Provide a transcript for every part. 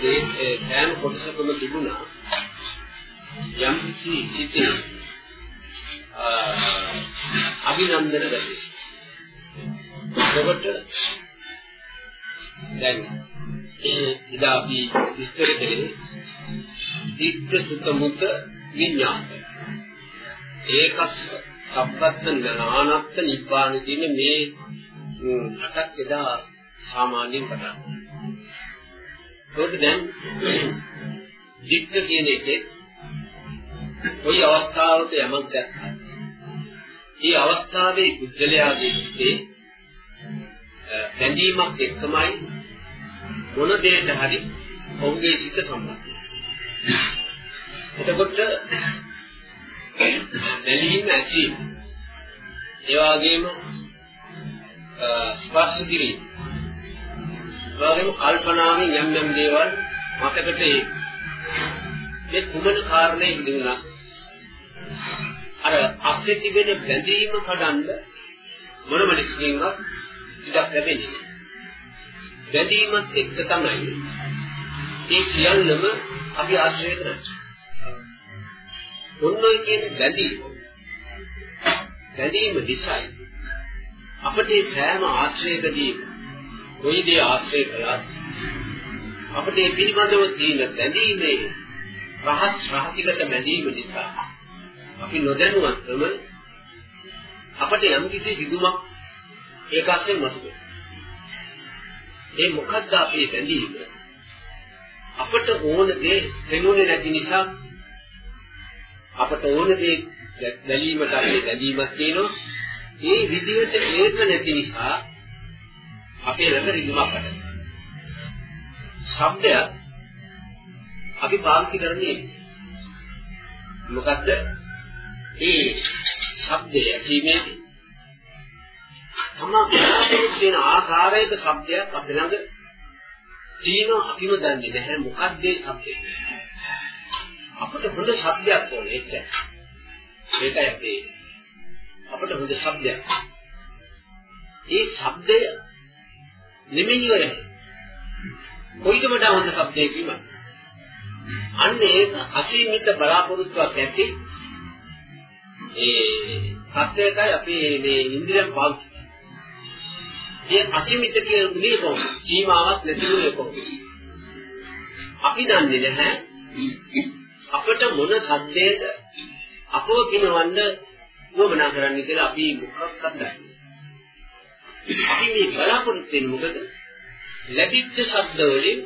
දේ සෑම කොටසකම තිබුණා යම් කිසි සිතේ අභිනන්දන ගතිය. එතකොට දැන් ඉදා අපි විස්තර කළේ දික්ක සුත මුත විඥාන. ඒකස් සබ්බත් නානත්ත් නිබ්බාන කියන මේ අටක් එදා සාමාන්‍යයෙන් කතා කරනවා. දැන් දික්ක කියන එකේ කොයි අවස්ථාවක යමක් දැක්කත් ඒ අවස්ථාවේ කුජලයාගේ සිටේ බැඳීමක් එක්කමයි මොන දෙයකට හරි ඔහුගේ සිත සම්බන්ධයි. එතකොට බැඳීම ඇති ඒ වගේම ස්පර්ශ කිරීම. ඒ වගේම කල්පනාවෙන් යම් යම් දේවල් මතකට ඒ මේ කුමන කාරණේ හිඳුණා අර අස්සේ තිබෙන බැඳීම කඩන්න මොනම නිස්කින්වත් ඉඩක් ලැබෙන්නේ නැහැ. බැඳීමත් එක්ක තමයි මේ සියල්ලම අපි ආශ්‍රය කරන්නේ. මොනොයි කියන බැඳීම බැඳීම නිසායි අපට සෑම ආශ්‍රයකදී කොයි දේ ආශ්‍රය කළත් අපට මේ පිළිබඳව තියෙන බැඳීමේ රහස් රහසිගත බැඳීම නිසා අපි නොදැනුවත්වම අපට යම් කිසි හිදුමක් ඒකාසයෙන් මතුවේ. ඒ මොකද්ද අපේ බැඳීම? අපට ඕන දේ දෙනුනේ නැති නිසා අපට ඕන දේ බැලීමට අපේ බැඳීමක් තියෙනවා. ඒ විදිහට ඒක නැති නිසා අපේ ළඟ රිදුමක් හටගන්නවා. ශබ්දය අපි පාවිච්චි කරන්නේ මොකද්ද? ඒ ශබ්දය ඇසීමේදී තමා බලාපොරොත්තු වෙන ආකාරයක ශබ්දයක් අපේ ළඟ තියෙන අපිම දන්නේ නැහැ මොකක්ද ඒ ශබ්දය. අපිට හොඳ ශබ්දයක් ඕනේ එච්චරයි. ඒකයි අපි අපිට හොඳ ශබ්දයක්. ඒ ශබ්දය නෙමෙයි වෙන්නේ. කොයිද වඩා හොඳ ශබ්දයක් කිව්වද? අන්න ඒක අසීමිත බලාපොරොත්තුවක් ඇති ඒ සත්‍යයකයි අපි මේ ඉන්ද්‍රියන් පාවිච්චි ඒ අසීමිත කියන්නේ කොහොමද? සීමාවක් නැතිවෙන්නේ කොහොමද? අපි දන්නේ නැහැ අපිට මොන සද්දේද අපව පිනවන්න වමනා කරන්න කියලා අපි මොකක්වත් දන්නේ අපි මේ බලාපොරොත්තු වෙන්නේ මොකද? ලැබිච්ච ශබ්ද වලින්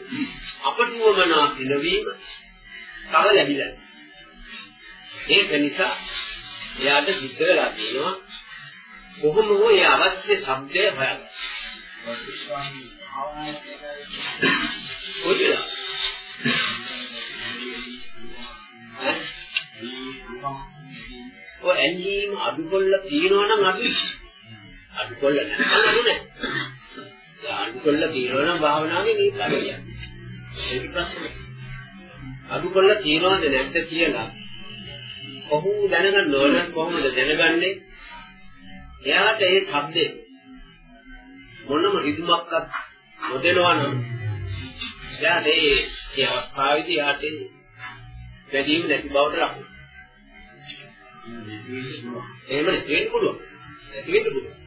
අපට වමනා පිනවීම තව ලැබිලා. ඒක නිසා එයාට සිද්ධ වෙලා තියෙනවා කොහොම හෝ ඒ අවශ්‍ය શબ્දය හොයන්න. කොහෙද? ඔය ඇන්ජීම අඩු කොල්ල තියනවා නම් අඩුයි. අඩු කොල්ල නැත්නම් අඩු නැහැ. අඩු කොල්ල තියනවා නම් භාවනාවේ මේ කඩිය. ඒක ප්‍රශ්නේ. අඩු කොල්ල තියනවද නැද්ද කියලා කොහොම දැනගන්න ඕන කොහොමද දැනගන්නේ? එයාට ඒ ශබ්දේ මොනම රිදුමක්වත් නොදෙනවා නම් එයාට ඒ ඒ අවස්ථාවේදී එයාට වැඩිම නැති බවට ලකුණු. එහෙම වෙන්න පුළුවන්. නැති වෙන්න පුළුවන්.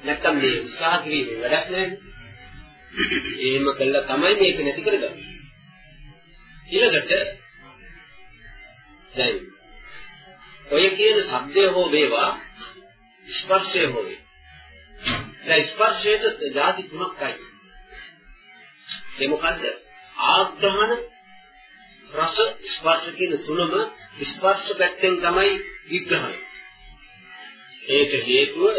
නැත්තම් මේ උත්සාහ කිරීමේ වැඩක් නැහැ. එහෙම කළා තමයි මේක නැති කරගන්නේ. ඊළඟට දැන් ඔය කියන શબ્දය හෝ වේවා ස්පර්ශය හෝ වේ. දැන් ස්පර්ශයට જાති තුනක් අයි. ඒ මොකද්ද? ආග්‍රහණ රස ස්පර්ශ කියන තුනම ස්පර්ශ පැත්තෙන් තමයි විග්‍රහය. ඒක හේතුව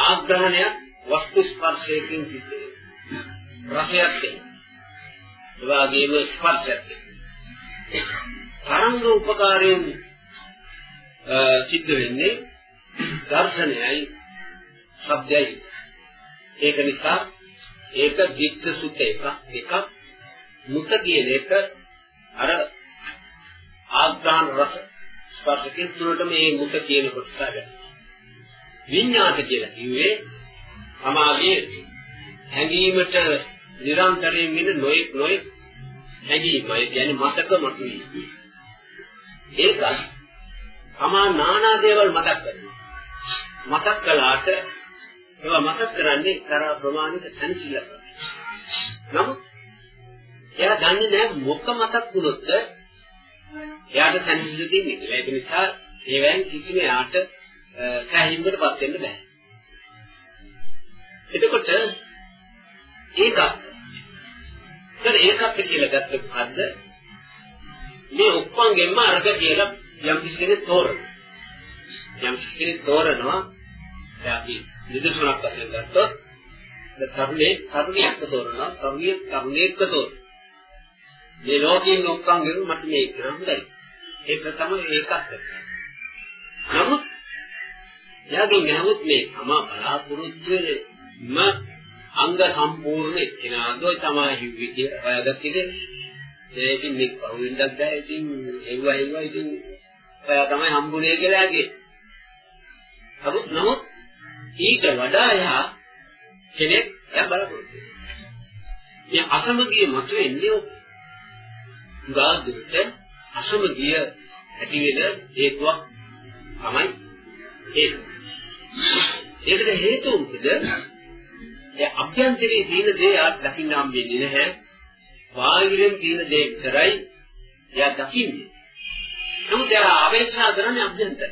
ආග්‍රහණයක් වස්තු ස්පර්ශයෙන් සිද්ධ වෙනවා. රසයක් ඒ වගේම ස්පර්ශයත් තරංග උපකාරයෙන් සිද්ධ වෙන්නේ දර්ශනයයි ශබ්දයයි ඒක නිසා ඒක දික්ක සුත එක එකක් මුත කියන එක අර ආග්‍රහණ රස ස්පර්ශකෙන් තුනට මේ මුත කියන කොටස ගන්න. විඤ්ඤාත කියලා කිව්වේ සමාගයේ හැඟීමට නිරන්තරයෙන් වෙන නොයෙක් නොයෙක් හැඟීම. ඒ කියන්නේ මතක මතුවී. ඒක තමා නානා දේවල් මතක් කරනවා. මතක් කළාට ඒවා මතක් කරන්නේ කරා ප්‍රමාණික සැනසෙල්ලක්. නමුත් එයා දන්නේ නැහැ මොක මතක් වුණොත් එයාට සැනසෙල්ල දෙන්නේ කියලා. ඒක නිසා ඒවෙන් කිසිම එයාට සෑහීමකටපත් වෙන්න බෑ. එතකොට ඒකත් ඒතර ඒකත් කියලා ගත්ත මොකද්ද? මේ ඔක්කොන්ගෙන්ම අර්ග කියලා යම් කිසි කෙනෙක් තෝරනවා. යම් කිසි කෙනෙක් තෝරනවා දැන් අපි නිදසුනක් වශයෙන් ගත්තොත් තරුණේ තරුණියක් තෝරනවා තරුණිය තරුණියෙක් තෝරනවා. මේ ලෝකයෙන් ඔක්කොන්ගෙන් මට මේක හොඳයි. ඒක තමයි ඒකත්. නමුත් එයාගෙන් නමුත් මේ තම බලාපොරොත්තු වෙන අංග සම්පූර්ණ එක්කෙනාද තමයි හිව්වේ කියලා හොයාගත්තේ. ඒකින් මේ කවුරුන්දක් දැය ඉතින් එව්වා එව්වා ඉතින් ඔයා තමයි හම්බුනේ කියලා ඇගේ. නමුත් නමුත් ඊට වඩා එහා කෙනෙක් එයා බලපොරොත්තු මේ අසමගිය මතුවෙන්නේ ගාදුට අසමගිය ඇති වෙන හේතුවක් තමයි ඒක. ඒකට හේතුව මොකද? ඒ අභ්‍යන්තරයේ තියෙන දේ ආ දකින්න හම්බෙන්නේ නැහැ. බාහිරින් තියෙන දේ විතරයි එයා දකින්නේ. නමුත් එයා අපේක්ෂා කරන්නේ අභ්‍යන්තරය.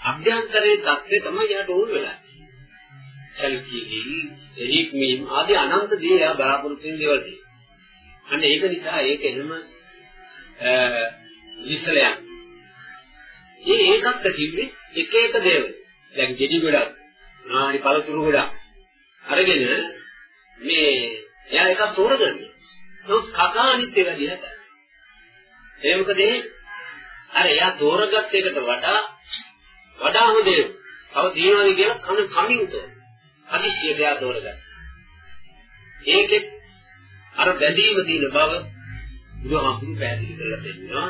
අභ්‍යන්තරයේ தත්ත්වය තමයි එයාට ඕන වෙලා. සල්කීලි, එහික්මීම් ආදී අනන්ත දේ එයා බලාපොරොත්තු වෙන දේවල් තියෙනවා. අන්න ඒක නිසා ඒක එහෙම විශ්ලයක්. මේ ඒකත් කිව්වේ එක එක දේවල්. දැන් ගෙඩි ගොඩක්, නාඩි පළතුරු ගොඩක් අරගෙන මේ එයා එකක් තෝරගන්න. නමුත් කකා අනිත් ඒවා දිහා බලන්න. ඒ මොකද අර එයා තෝරගත් එකට වඩා වඩා හොඳ තව තියනවාද කියලා කන කමින් තෝර. අදිශියට එයා තෝරගන්න. ඒකෙත් අර බැඳීම තියෙන බව බුදුහාමුදුරු පැහැදිලි කරලා දෙන්නවා.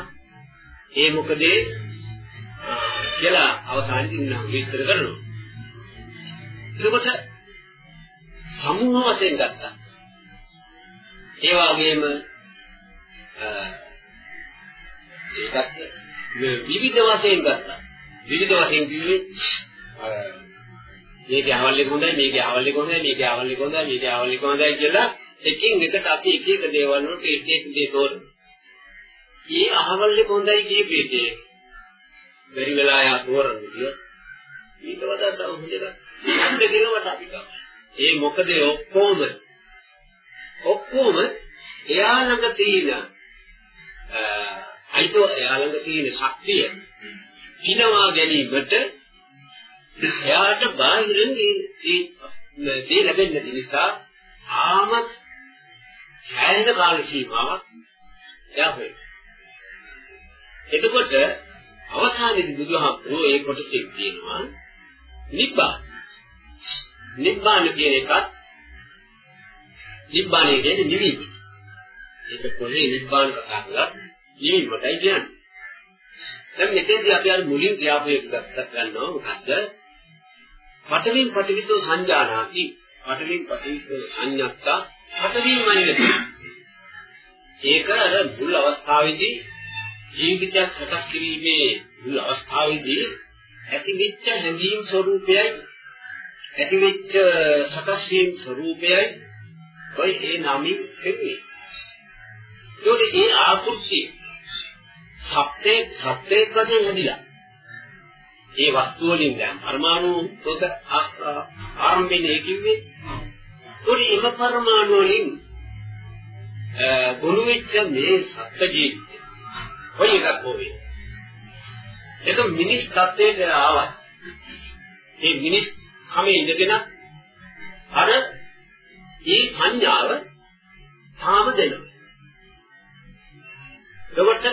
ඒ මොකද කියලා අවසානයේදී උන්වහන්සේ විස්තර කරනවා. එතකොට සමූහ වශයෙන් ගත්තා. ඒ වගේම ඒකත් විවිධ වශයෙන් ගත්තා. විවිධ වශයෙන් කිව්වේ මේකේ අවල් එක හොඳයි මේකේ අවල් එක හොඳයි මේකේ අවල් එක හොඳයි මේකේ අවල් එක හොඳයි කියලා එකින් එකට අපි එක එක දේවල් වලට එක එක දේ තෝරන. ඊ අහවල් එක හොඳයි කියපේකේ බැරි වෙලා යා තෝරන විදිය ඊට වඩා තව හොඳ එකක්. හොඳ කියනවට අපි ගමු. ඒ මොකද ඔක්කොම ඔක්කොම එයා ළඟ තියෙන අයිතෝ එයා ළඟ තියෙන ශක්තිය පිනවා ගැනීමට එයාට බාහිරින් මේ දේ ලැබෙන්න නිසා ආමත් සෑහෙන කාල සීමාවක් එයා වෙයි. එතකොට අවසානයේදී බුදුහාමුදුරුවෝ ඒ කොටසේ කියනවා නිබ්බාන නිබ්බාන කියන එකත් නිබ්බානය කියන්නේ නිවීම. ඒක කොහේ නිබ්බාන කතා කරලා නිවීමටයි කියන්නේ. දැන් මෙතෙන්දී අපි අර මුලින් කියාපු එක ගත්තත් ගන්නවා මොකද්ද? පඨවින් පඨවිතෝ සංජානාති. පඨවින් පඨවිතෝ සංඤත්තා පඨවින් මනියති. ඒක අර මුල් අවස්ථාවේදී ජීවිතයක් සකස් කිරීමේ මුල් අවස්ථාවේදී ඇතිවෙච්ච හැඟීම් ස්වરૂපයයි ඇතිවෙච්ච සකස් වීම ස්වરૂපයයි ඔය ඒ නමින් පෙන්නේ. ඒකට ඒ ආකෘතිය සත්‍යේ සත්‍යේ වශයෙන් හැදිලා. ඒ වස්තු වලින් දැන් පරමාණු පොත ආරම්භයේ කිව්වේ උඩ එම පරමාණු වලින් ගොනු වෙච්ච මේ සත්‍ය ජීවිතය. ඔය එකක් හොවේ. ඒක මිනිස් තත්ත්වයට ආවා. ඒ මිනිස් කමේ ඉඳගෙන අර මේ සංඥාව තාම දෙනවා. එතකොට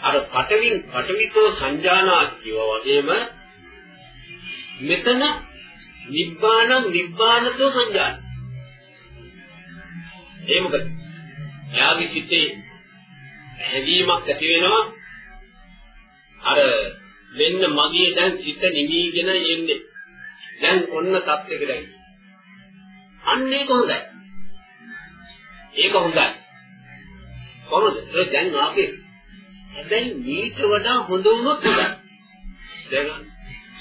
අර පටවින් පටවිතෝ සංජානාත් කියවා වගේම මෙතන නිබ්බාණං නිබ්බානතෝ සංජාන. ඒ මොකද? එයාගේ සිතේ හැඟීමක් ඇති වෙනවා අර මෙන්න මගේ දැන් සිත නිවිගෙන යන්නේ. දැන් ඔන්න තත්ත්වයකටයි. අන්න ඒක හොඳයි. ඒක හොඳයි. කොහොමද? ඒ දැන් ආපේ. හැබැයි මීට වඩා හොඳ වුණොත් හොඳයි. දැන්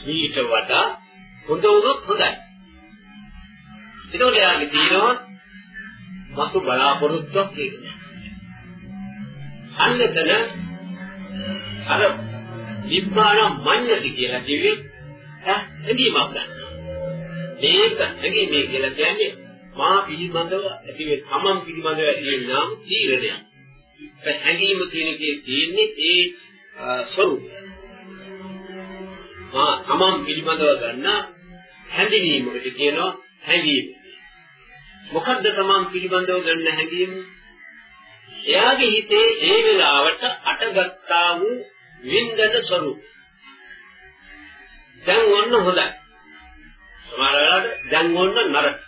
මීට වඩා හොඳ වුණොත් හොඳයි. ඒකෝට යාගේ තියෙනවා මතු බලාපොරොත්තුවක් ඒක. අන්න එතන අර නිබ්බාන මඤ්ඤති කියලා කිව්වේ හැඟීමක් ගන්න. මේක හැඟීමේ කියලා කියන්නේ මා පිළිබඳව ඇතිවෙන තමන් පිළිබඳව ඇතිවෙනා තීරණයක්. ඒ හැඟීම කියන එකේ තියෙන්නේ ඒ ස්වરૂපය. මා තමන් පිළිබඳව ගන්න හැඳිනීමකට කියනවා හැඟීම. මොකද්ද තමන් පිළිබඳව ගන්න හැඟීම? එයාගේ හිතේ ඒ වෙලාවට අටගත්තා වූ වින්දන ස්වરૂප. දැන් ඔන්න හොඳයි. සමහර වෙලාවට දැන් ඔන්න නරක.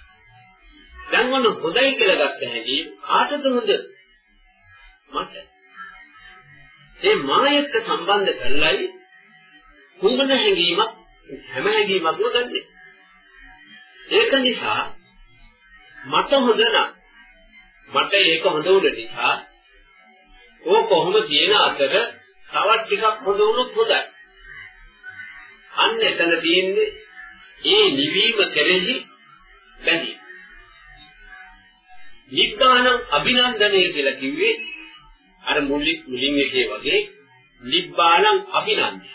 දැන් ඔන්න හොඳයි කියලා ගත්ත හැටි කාටද හොඳ? මට. ඒ මායත් සම්බන්ධ කරලයි කුඹන හැඟීමක් හැම හැඟීමක්ම ගන්නෙ. ඒක නිසා මට හොඳ නම් මට ඒක හොඳ වුණ නිසා ඕක කොහොම තියෙන අතර තවත් ටිකක් හොඳ වුණොත් හොඳයි. අන්න එතන තියෙන්නේ ඒ නිවීම කෙරෙහි බැඳීම. නිබ්බාන අභිනන්දනය කියලා කිව්වේ අර මුලින් මුලින් එකේ වගේ නිබ්බාන අභිනන්දනය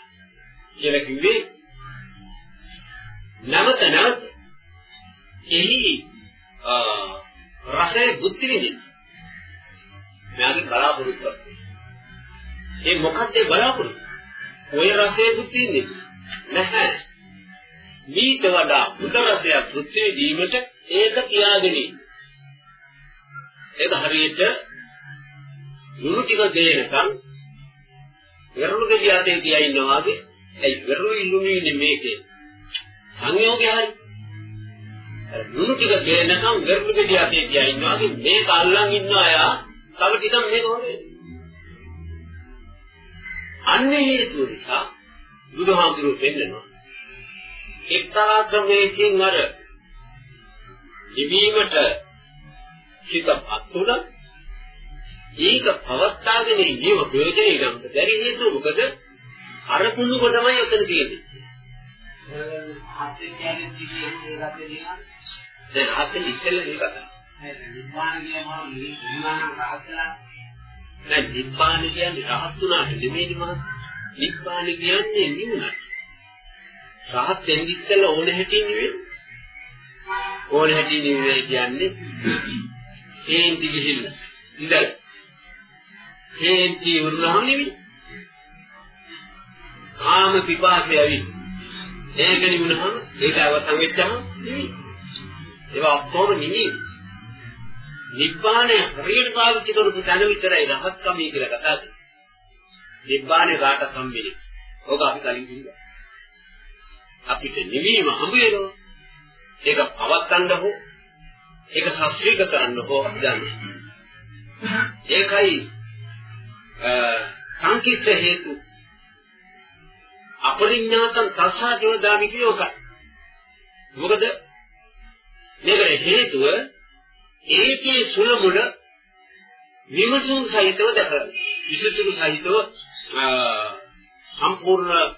කියලා කිව්වේ නැවත නැවත එහි රසය බුද්ධි විඳින්න. මෙයාගේ බලාපොරොත්තුවක්. ඒ මොකක්ද බලාපොරොත්තු? ඔය රසය බුද්ධි විඳින්න. නැහැ. මීට වඩා බුද්ධ රසයක් බුද්ධි දීමට ඒක තියාගෙන ඉන්න. ඒක හරියට ලුණු ටික දෙනකම් වෙරුළු ගෙඩියතේ තියා ඉන්නවා වගේ. ඒ වෙරුළු ලුණු ඉන්නේ මේකේ. සංයෝගය හරි. ලුණු ටික දෙනකම් වෙරුළු ගෙඩියතේ තියා ඉන්නවා වගේ මේක අල්ලන් ඉන්නවා යා. තව ටිකක් මේක හොදේ. අන්නේ හේතුව නිසා බුදුහාමුදුරුවෝ පෙන්නනවා. එක්තරා ක්‍රමයකින් අර නිවීමට හිතපත් උනත් ඒක පවත්තාගෙන ඉන්නව ප්‍රයෝජනෙ ගන්නට බැරි හේතුව මොකද අර කුණු කොටමයි ඔතන තියෙන්නේ දැන් හතෙන් ඉස්සෙල්ලා මේ කතාව නිබ්බාන කියනවා නිවන රහස්ලා දැන් නිබ්බාන කියන්නේ රහස් තුනට නෙමෙයි මහත් නිබ්බාන කියන්නේ නිවනයි රහත් වෙන්න ඉස්සෙල්ලා ඕන හැටි නෙවෙයි. ඕන හැටි නෙවෙයි කියන්නේ හේන්ති ගිහිල්ලා. ඉඳලා. හේන්ති උරුහම නෙවෙයි. කාම පිපාසය ඇවිත්. ඒක නිවුනහම ඒක අවසන් වෙච්චහම නෙවෙයි ඒවා ඔක්කොම නෙවෙයි නිබ්බාණය හරියට පාවිච්චි කරපු තැන විතරයි රහත්කමී කියලා කතා කරන්නේ. නිබ්බාණය කාට සම්බෙලි. ඕක අපි කලින් කිව්වා. අපිට නිවීම හම්බ වෙනවා. ඒක පවත්තන්න හෝ ඒක ශාස්ත්‍රීය කරන්න හෝ දන්නේ. ඒකයි සංකිස්ස හේතු අපරිඥාතං තස්සාදීව දාමි කියෝක. මොකද මේකට හේතුව ඒකේ සුළමුල විමසුම් සහිතව දැකලා විසුතුරු සහිතව සම්පූර්ණ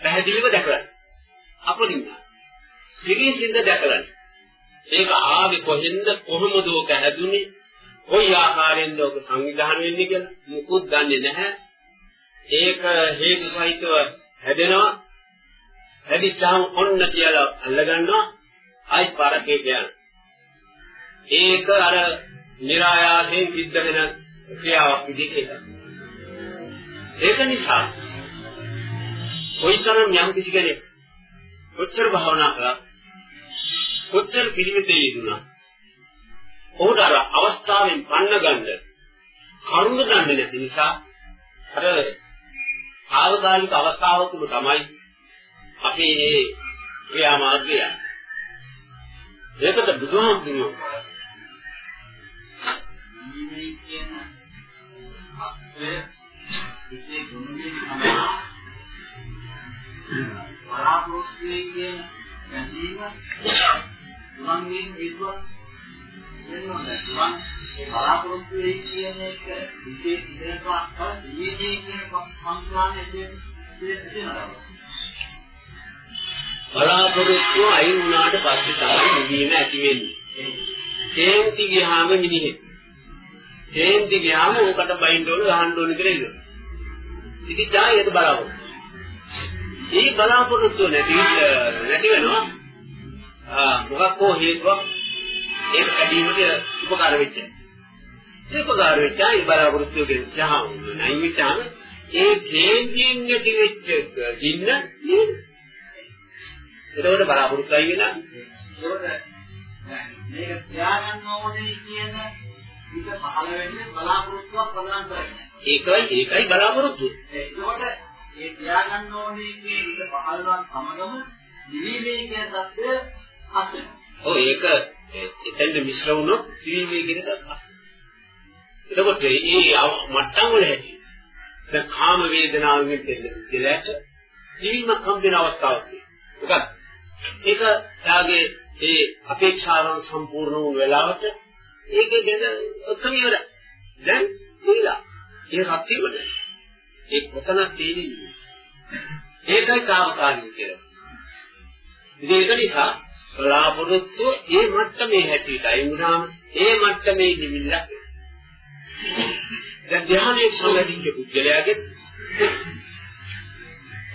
පැහැදිලිව දැකලා අපරිඥා පිළිසින්ද දැකලා ඒක ආවේ කොහෙන්ද කොහොමද ඔක හැදුනේ? කොයි ආකාරයෙන්ද ඔක සංවිධානය වෙන්නේ කියලා? මුකුත් දන්නේ නැහැ. ඒක හේතු සහිතව හැදෙනවා. හැදිච්චාම ඔන්න කියලා අල්ලගන්නවා. ආයි පාරකේ කියන. ඒක අර નિરાයාසයෙන් සිද්ධ වෙන ක්‍රියාවක් විදිහට ඒක. නිසා කොයිතරම් යම් කිසි කෙනෙක් කොච්චර භාවනා කළා කොච්චර පිළිවෙතේ යෙදුණා ඔහුට අර අවස්ථාවෙන් පන්න ගන්න කරුණ දන්නේ නැති නිසා අර ආවදාලික අවස්ථාවකම තමයි අපේ මේ ක්‍රියාමාර්ගය. ඒකට බුදුහාමුදුරුවෝ මේ කියන අත්‍ය විශේෂ ගුණයේ තමයි බලාපොරොත්තු කියන ගැඹීම තුන්ගේ හේතුවක් වෙනවා. තුන් ඒ බලාපොරොත්තු වෙයි කියන එක විශේෂ ඉඳලා අස්තර දීදී කියන සංස්කාරයේ තියෙනවා. බලාපොරොත්තු අයින් වුණාට පස්සේ තමයි නිවීම ඇති වෙන්නේ. තේන්ති ගියාම මිනිහෙක්. තේන්ති ගියාම ඕකට බයින්න ඕන ගහන්න ඕන කියලා ඉතින්. ඉතින් ජායයට බලාපොරොත්තු. මේ බලාපොරොත්තු නැති නැති වෙනවා. ආ මොකක් හෝ හේතුවක් ඒක කැඩීමට උපකාර වෙච්ච. ඒ උපකාර වෙච්ච ඒ බලාපොරොත්තු ගෙච්චාම නයි විචාම ඒ තේන්තියෙන් ඇති වෙච්ච දින්න නේද? එතකොට බලාපොරොත්තුයි වෙන මේක තියාගන්න ඕනේ කියන එක පහළ වෙන්නේ බලාපොරොත්තුවක් ප්‍රදාන කරගෙන. ඒකයි ඒකයි බලාපොරොත්තු. ඒකෝට ඒ තියාගන්න ඕනේ කියන එක පහළ වන සමගම දිවිමේ කියන தත්ත්වය අසන. ඔව් ඒක එතෙන්ද මිශ්‍ර වුණොත් දිවිමේ කියන දක්වා. එතකොට මේ මට්ටම් වල හැටි දැන් කාම වේදනාවෙන් දෙන්න දෙලට දිවිමක් හම්බෙන අවස්ථාවක් තියෙනවා. ඒක යාගේ ඒ අපේක්ෂාවන් සම්පූර්ණ වූ වෙලාවට ඒකේ දෙන ඔක්කොම ඉවරයි. දැන් ඉලා. ඒ රත් ඉවරද? ඒ කොතනක් තියෙන්නේ? ඒකයි කාමකාරී කියලා. ඉතින් ඒක නිසා බලාපොරොත්තු ඒ මට්ටමේ හැටියටයි වුණාම ඒ මට්ටමේ නිවිල්ල. දැන් ධ්‍යානයේ සම්බන්ධිත පුද්ගලයාගේ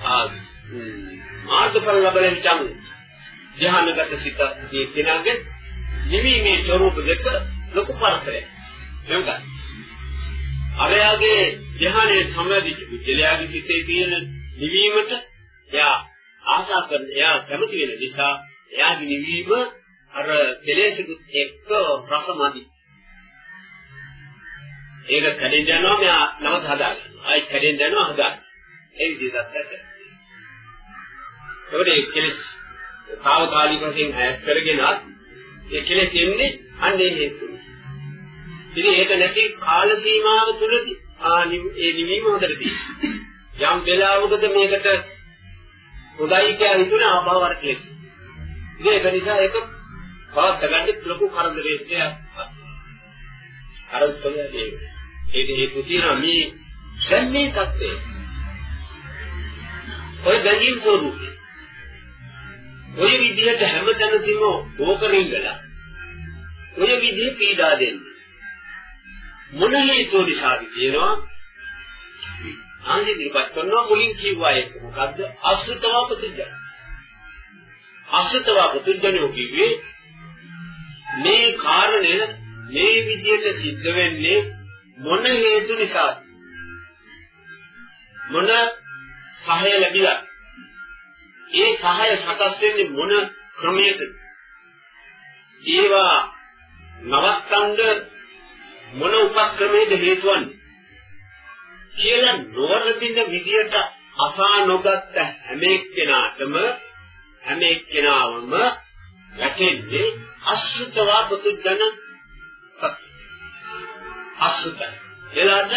ආ මාර්ගඵල ලැබෙන විටම ධ්‍යානගත සිතක් මේ කෙනාගේ නිවීමේ ස්වરૂප දෙක ලොකු පරතරයක්. එවක. අරයාගේ ධ්‍යානයේ සම්බන්ධිත පුද්ගලයාගේ සිතේ තියෙන නිවීමට එයා ආශා කරන එයා කැමති වෙන නිසා එයාගේ නිවීම අර කෙලෙසකුත් එක්ක රසමදි. ඒක කැඩෙන්න යනවා මෙයා නවත හදාගන්නවා. ආයි කැඩෙන්න යනවා හදාගන්න. ඒ විදිහට තමයි. ඒකට ඒ කෙලෙස් తాවකාලික වශයෙන් ඈත් කරගෙන ඒ කෙලෙස් එන්නේ අන්නේ හේතු. ඉතින් ඒක නැති කාල සීමාව තුළදී ආ ඒ නිවීම හොඳට තියෙනවා. යම් වෙලාවකද මේකට හොඳයි කියලා හිතුනේ ආභාවර කෙලෙස්. ඉතින් ඒක නිසා ඒක පවත් ගන්න ලොකු කරදරයක් අර උත්තරය ඒක හේතු තියෙනවා මේ සම්මේ தත්ත්වය. ඔය බැඳීම් ස්වરૂපේ. ඔය විදිහට හැමතැනදීම ඕකරින්ගලා ඔය විදිහේ පීඩා දෙන්නේ. මොන හේතුව නිසාද කියනවා? ආන්දිරිපත් කරනවා මුලින් කිව්වා ඒක මොකද්ද? අසුතව ප්‍රතිජන. අසුතව ප්‍රතිජනෝ කිව්වේ මේ කාරණය මේ විදිහට සිද්ධ වෙන්නේ මොන හේතු නිසාද? මොන සහය ලැබිලා? ඒ සහය සකස් වෙන්නේ මොන ක්‍රමයකද? ඒවා නවත්තන්න මොන උපක්‍රමයේද හේතු වන්නේ? කියලා නොවරදින විදියට අසා නොගත්ත හැම එක්කෙනාටම හැම එක්කෙනාවම වැටෙන්නේ අසුතවා පුදුජන අසුත. එලාට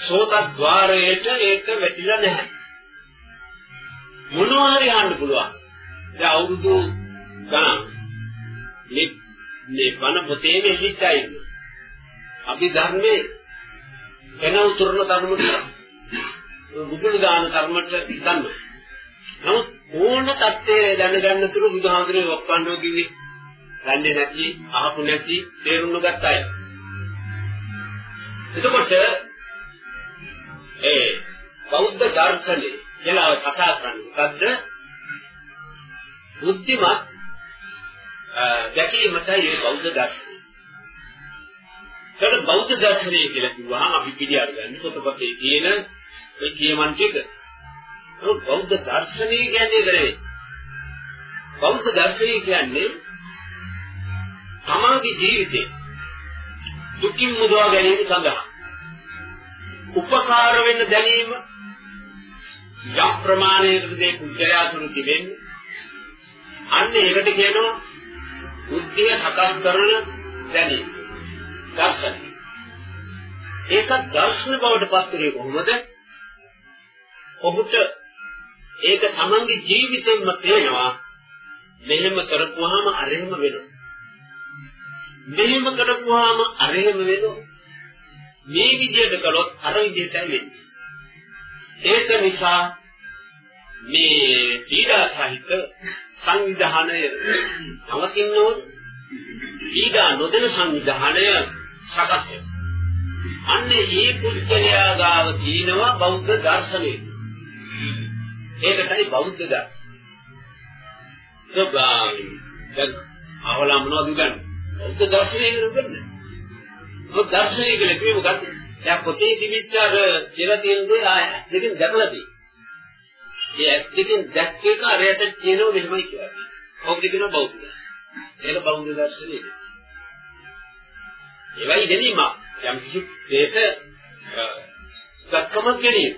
සෝතද්්වාරයට ඒක වැටිලා නැහැ. මොනවා හරි අහන්න පුළුවන්. දැන් අවුරුදු ගණන් මේ මේ බණ පොතේ මෙහිච්චයි. අපි ධර්මයේ එන උතුරන ධර්මයට බුදුන් දාන ධර්මයට දන්නවා. නමුත් ඕන தත්ත්වයේ දැනගන්න තුරු බුදුහාමුදුරුවෝ වක්කන්නෝ කිව්වේ දන්නේ නැති, අහපු නැති, තේරුම් නොගත් අය. එතකොට ඒ බෞද්ධ දර්ශනේ කියලා කතා කරන්නේ මොකද්ද? බුද්ධිමත් දැකීමටයි මේ බෞද්ධ දර්ශනය. ඒකට බෞද්ධ දර්ශනය කියලා කිව්වහම අපි පිළිඅර ගන්න පොතපතේ තියෙන ඒ කියමන් ටික. ඒක බෞද්ධ දර්ශනය කියන්නේ කරේ. බෞද්ධ දර්ශනය කියන්නේ තමාගේ ජීවිතේ දුකින් මුදවා ගැනීම සඳහා. උපකාර වෙන්න දැනීම යම් ප්‍රමාණයකට දේ කුජලයා තුරු තිබෙන්නේ. අන්න ඒකට කියනවා බුද්ධිය සකස් කරන දැනීම. දර්ශනය. ඒක දර්ශන බවට පත් වෙන්නේ කොහොමද? ඔහුට ඒක තමන්ගේ ජීවිතෙන්ම පේනවා. මෙහෙම කරපුවාම අරෙහෙම වෙනවා. මෙහෙම කරපුවාම අරහෙම වෙනවා. මේ විදිහට කළොත් අර විදිහට වෙන්නේ. ඒක නිසා මේ පීඩා සහිත සංවිධානය නවතින්න ඕන. පීඩා නොදෙන සංවිධානය සකස් අන්නේ මේ පුද්ගලයා ගාව තියෙනවා බෞද්ධ දර්ශනය. ඒකටයි බෞද්ධ දර්ශනය. දැන් අවලා මොනවද ගන්නේ? බුද්ධ දර්ශනය කරන්නේ. මොකද දර්ශනය කියලා කිව්වේ මොකද්ද? දැන් පොතේ තිබිච්ච අර කියලා තියෙන දේ ආය දෙකෙන් දැකලා තියෙනවා. ඒ ඇස් දෙකෙන් දැක්ක එක අරයට කියනවා මෙහෙමයි කියලා. ඔබ කියනවා බෞද්ධ. ඒක බෞද්ධ දර්ශනය. ඒවයි දෙනීම යම් කිසි දෙයක දක්කම ගැනීම.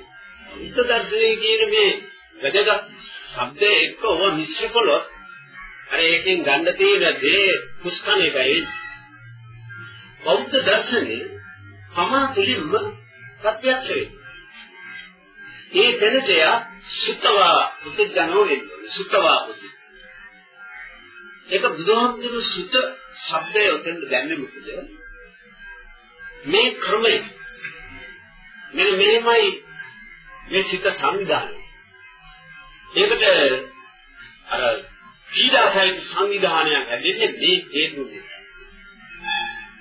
බුද්ධ දර්ශනය කියන මේ වැදගත් શબ્දේ එක්ක ඔබ මිශ්‍ර කළොත් අර ඒකෙන් ගන්න තියෙන දේ පුස්කණ එකයි බෞද්ධ දර්ශනේ තමා තුළින්ම ප්‍රත්‍යක්ෂ වෙනවා. ඒ දැනටය සුත්තවා පුදුජනෝ වෙන්නේ සුත්තවා පුදු. ඒක බුදුහාමුදුරු සුත શબ્දය උතෙන් දැන්නේ මොකද? මේ ක්‍රමය මෙන්න මෙහෙමයි මේ සිත සංවිධානය. ඒකට අර පීඩා සහිත සංවිධානයක් හැදෙන්නේ මේ හේතු නිසා.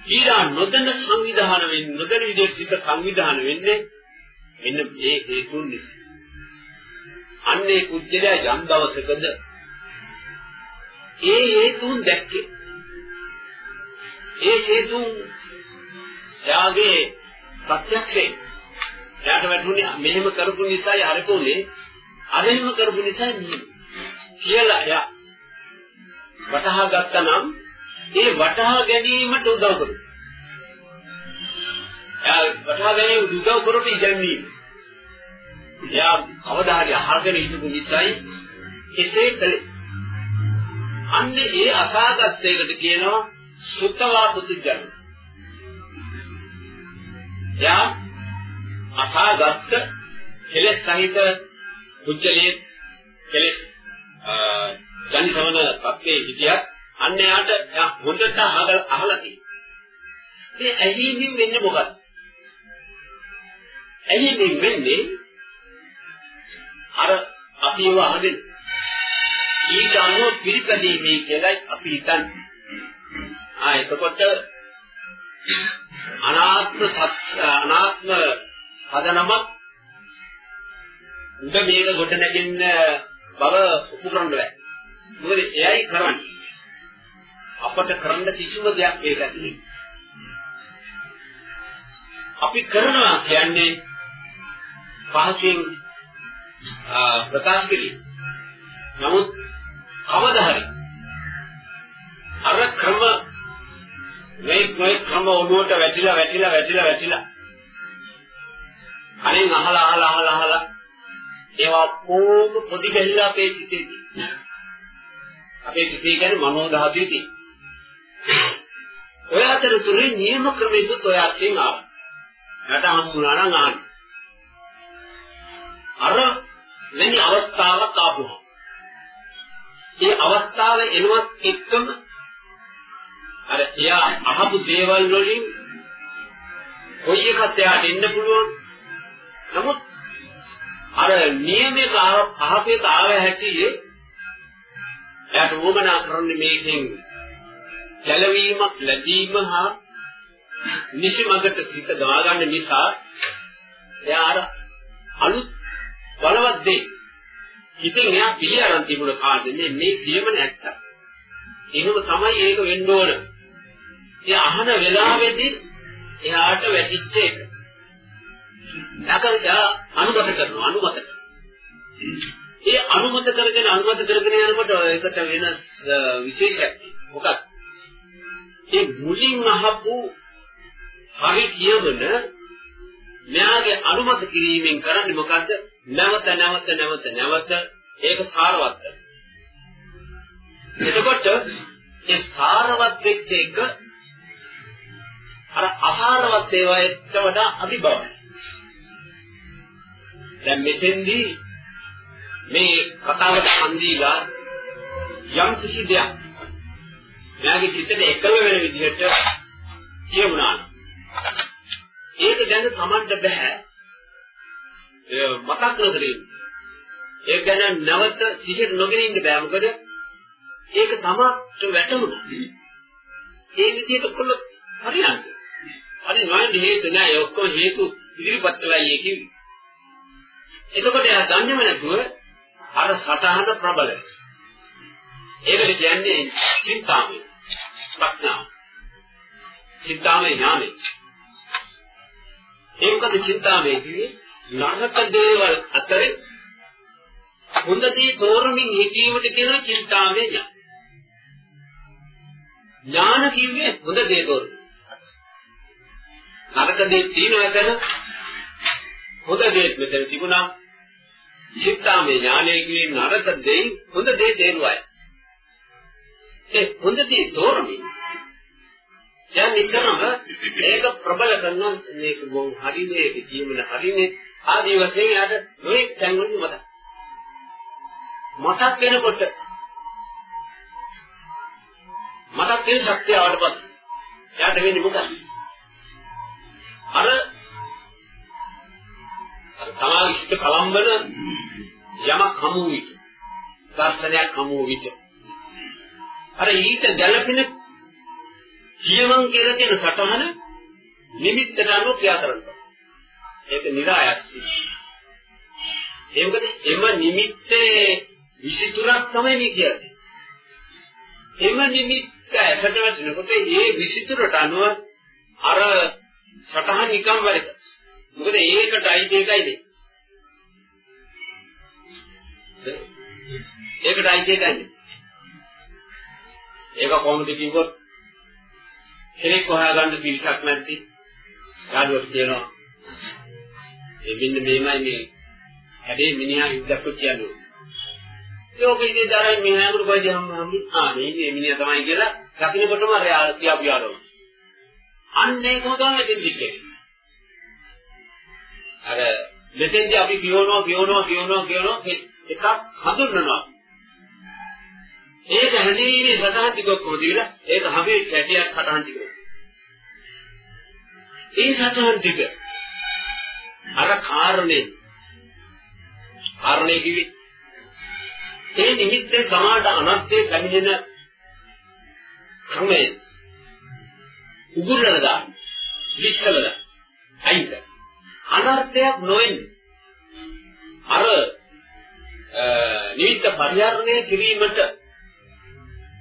පීඩා නොදැන සංවිධාන වෙන්නේ නොදැන විදිහට සිත සංවිධාන වෙන්නේ මෙන්න මේ හේතුන් නිසා. අන්නේ කුජලයා යම් දවසකද ඒ හේතුන් දැක්කේ. ඒ හේතුන් යාගේ ප්‍රත්‍යක්ෂේ යාට වැටුනේ මෙහෙම කරපු නිසායි අරකුනේ අරහෙම කරපු නිසා කියලා යා වටහා ගත්තා නම් ඒ වටහා ගැනීමට උදව් කරනවා. එයා වටහා ගැනීම උදව් කරොත් ඉගැන්වීම. එයා කවදා හරි අහගෙන හිටපු නිසායි එසේ කළේ. අන්නේ ඒ අසහාගතයකට කියනවා සුත්තවා පුදුජන. එයා අසහාගත කෙලෙස් සහිත කුජලයේ කෙලෙස් ජනිසමන පක්කේ හිටියත් අන්න යාට එයා හොඳට අහලා තියෙනවා. මේ ඇහිමින් වෙන්නේ මොකක්ද? ඇහිමින් වෙන්නේ අර අපි ඒව අහගෙන ඊට අනුව පිළිපැදීමේ කියලායි අපි හිතන්නේ. ආ එතකොට අනාත්ම සත්‍ය අනාත්ම පදනම උඩ මේක ගොඩ නැගෙන්න බව උපුරන්න බෑ. මොකද එයයි කරන්නේ. අපට කරන්න කිසිම දෙයක් ඒක ඇතුලේ. අපි කරනවා කියන්නේ පහසෙන් ප්‍රකාශ කිරීම. නමුත් කවදා හරි අර ක්‍රම මේ මේ ක්‍රම ඔළුවට වැටිලා වැටිලා වැටිලා වැටිලා කලින් අහලා අහලා අහලා අහලා ඒවා කොහොම පොඩි බැහැලා අපේ සිතේ අපේ සිතේ කියන්නේ මනෝ ධාතුවේ තියෙන. ඔය අතරතුරේ නියම ක්‍රමයකට ඔය අත්යෙන් ආවා. යට හම්බුනා නම් ආන්න. අර වෙනි අවස්ථාවක් ආපුවා. ඒ අවස්ථාව එනවත් එක්කම අර එයා අහපු දේවල් වලින් කොයි එකත් එයාට එන්න පුළුවන්. නමුත් අර නියමයක අහපේක ආව හැටියේ එයාට වමනා කරන්නේ මේකෙන් ගැලවීමක් ලැබීම හා නිසිමකට සිත දාගන්න නිසා එයා අර අලුත් බලවත් දෙයක් හිතෙන් එයා පිළි අරන් තිබුණ කාලේ මේ කියමන ඇත්ත. එහෙම තමයි ඒක වෙන්න ඕන. ඒ අහන වෙලාවේදී එයාට වැටිච්ච එක. නැකල් එයා අනුමත කරනවා අනුමත කරනවා. ඒ අනුමත කරගෙන අනුමත කරගෙන යනකොට ඒකට වෙන විශේෂයක් මොකක්ද? ඒ මුලින් අහපු හරි කියවන මෙයාගේ අනුමත කිරීමෙන් කරන්නේ මොකද්ද? නැවත නැවත නැවත නැවත ඒක සාරවත් එතකොට ඒ සාරවත් වෙච්ච එක අර අසාරවත් ඒවාට වඩා අතිබවයි. දැන් මෙතෙන්දී මේ කතාවට අන්දීලා යම් කිසි දෙයක් එයාගේ සිතට එකල වෙන විදිහට කියවුණා. ඒක දැන් Tamanට බෑ. මතක් කරගන්න. ඒක ගැන නැවත සිහිර නොගෙන ඉන්න බෑ. මොකද ඒක තමට වැටුණා. ඒ විදිහට කොල්ල හරියන්නේ. අනේ නෝයන් හේතු නෑ ඒ ඔක්කොම හේතු ඉදිරිපත් කළා කිව්වේ. එතකොට එයා දන්නේම නැතුව අර සටහන ප්‍රබලයි. ඒකට කියන්නේ චින්තාමය. ප්‍රඥාව. චින්තාමය ඥානෙ. ඒකද චින්තාමය කිව්වේ නරක දේවල් අතරේ හොඳ දේ තෝරමින් හිතීමට කියන චින්තාමය ඥාන. ඥාන කිව්වේ හොඳ දේ තෝරන. නරක දේ තියෙනවා එතන හොඳ දේ මෙතන තිබුණා. චිත්තාමය ඥානය කිව්වේ නරක දේ හොඳ දේ තේරුවයි. ඒ හොඳ දේ තෝරමින් දැන් නිතරම ඒක ප්‍රබල කරන මේක බොහොම හරිනේ ඒක ජීවන හරිනේ ආදී වශයෙන් යාට නොඑක් තැන්වලදී මතක්. මතක් වෙනකොට මතක් වෙන ශක්තිය ආවට පස්සේ යාට වෙන්නේ මොකක්ද? අර අර තමයි සිත කලම්බන යමක් හමු විට දර්ශනයක් හමු විට අර ඊට ගැළපෙන කියමන් කියලා කියන සටහන නිමිත්තට අනුව ක්‍රියා කරනවා. ඒක નિરાයස්යි. ඒ මොකද එම නිමිත්තේ විසිතුරක් තමයි මේ කියන්නේ. එම නිමිත්ත ඇසට වැටෙනකොට ඒ විසිතුරට අනුව අර සටහන් නිකම් වැඩ මොකද ඒකට අයිති එකයි මේ. ඒකට අයිති එකයි. ඒක කොහොමද කිව්වොත් කෙනෙක් හොයාගන්න පිරිසක් නැති යාළුවෝ කියනවා ඒ මෙන්න මේමයි මේ හැදේ මිනිහා ඉද්දක්ක කියන්නේ. ලෝකයේ දරයි මිනිහාට කොයිද හම්බ ආ මේ මිනිහා තමයි කියලා දකින්නකොටම කියාපු යාළුවෝ අන්න ඒකම තමයි මෙතෙන් දික්කේ අර මෙතෙන්දී අපි කියනවා කියනවා කියනවා කියනවා එකක් හඳුන්වනවා. ඒක හැඳිනීමේ සටහන් ටික ඔක්කොම දීලා ඒක හැමේ කැටියක් සටහන් ටික. ඒ සටහන් ටික අර කාරණේ. කාරණේ කිවි. ඒ නිමිත්තේ සමාඩ අනත්තේ පැමිණෙන ක්‍රමය. උගුරලා දාන්න විශ්කලලා අයිද අනර්ථයක් නොවෙන්නේ. අර නිමිත්ත පරිහරණය කිරීමට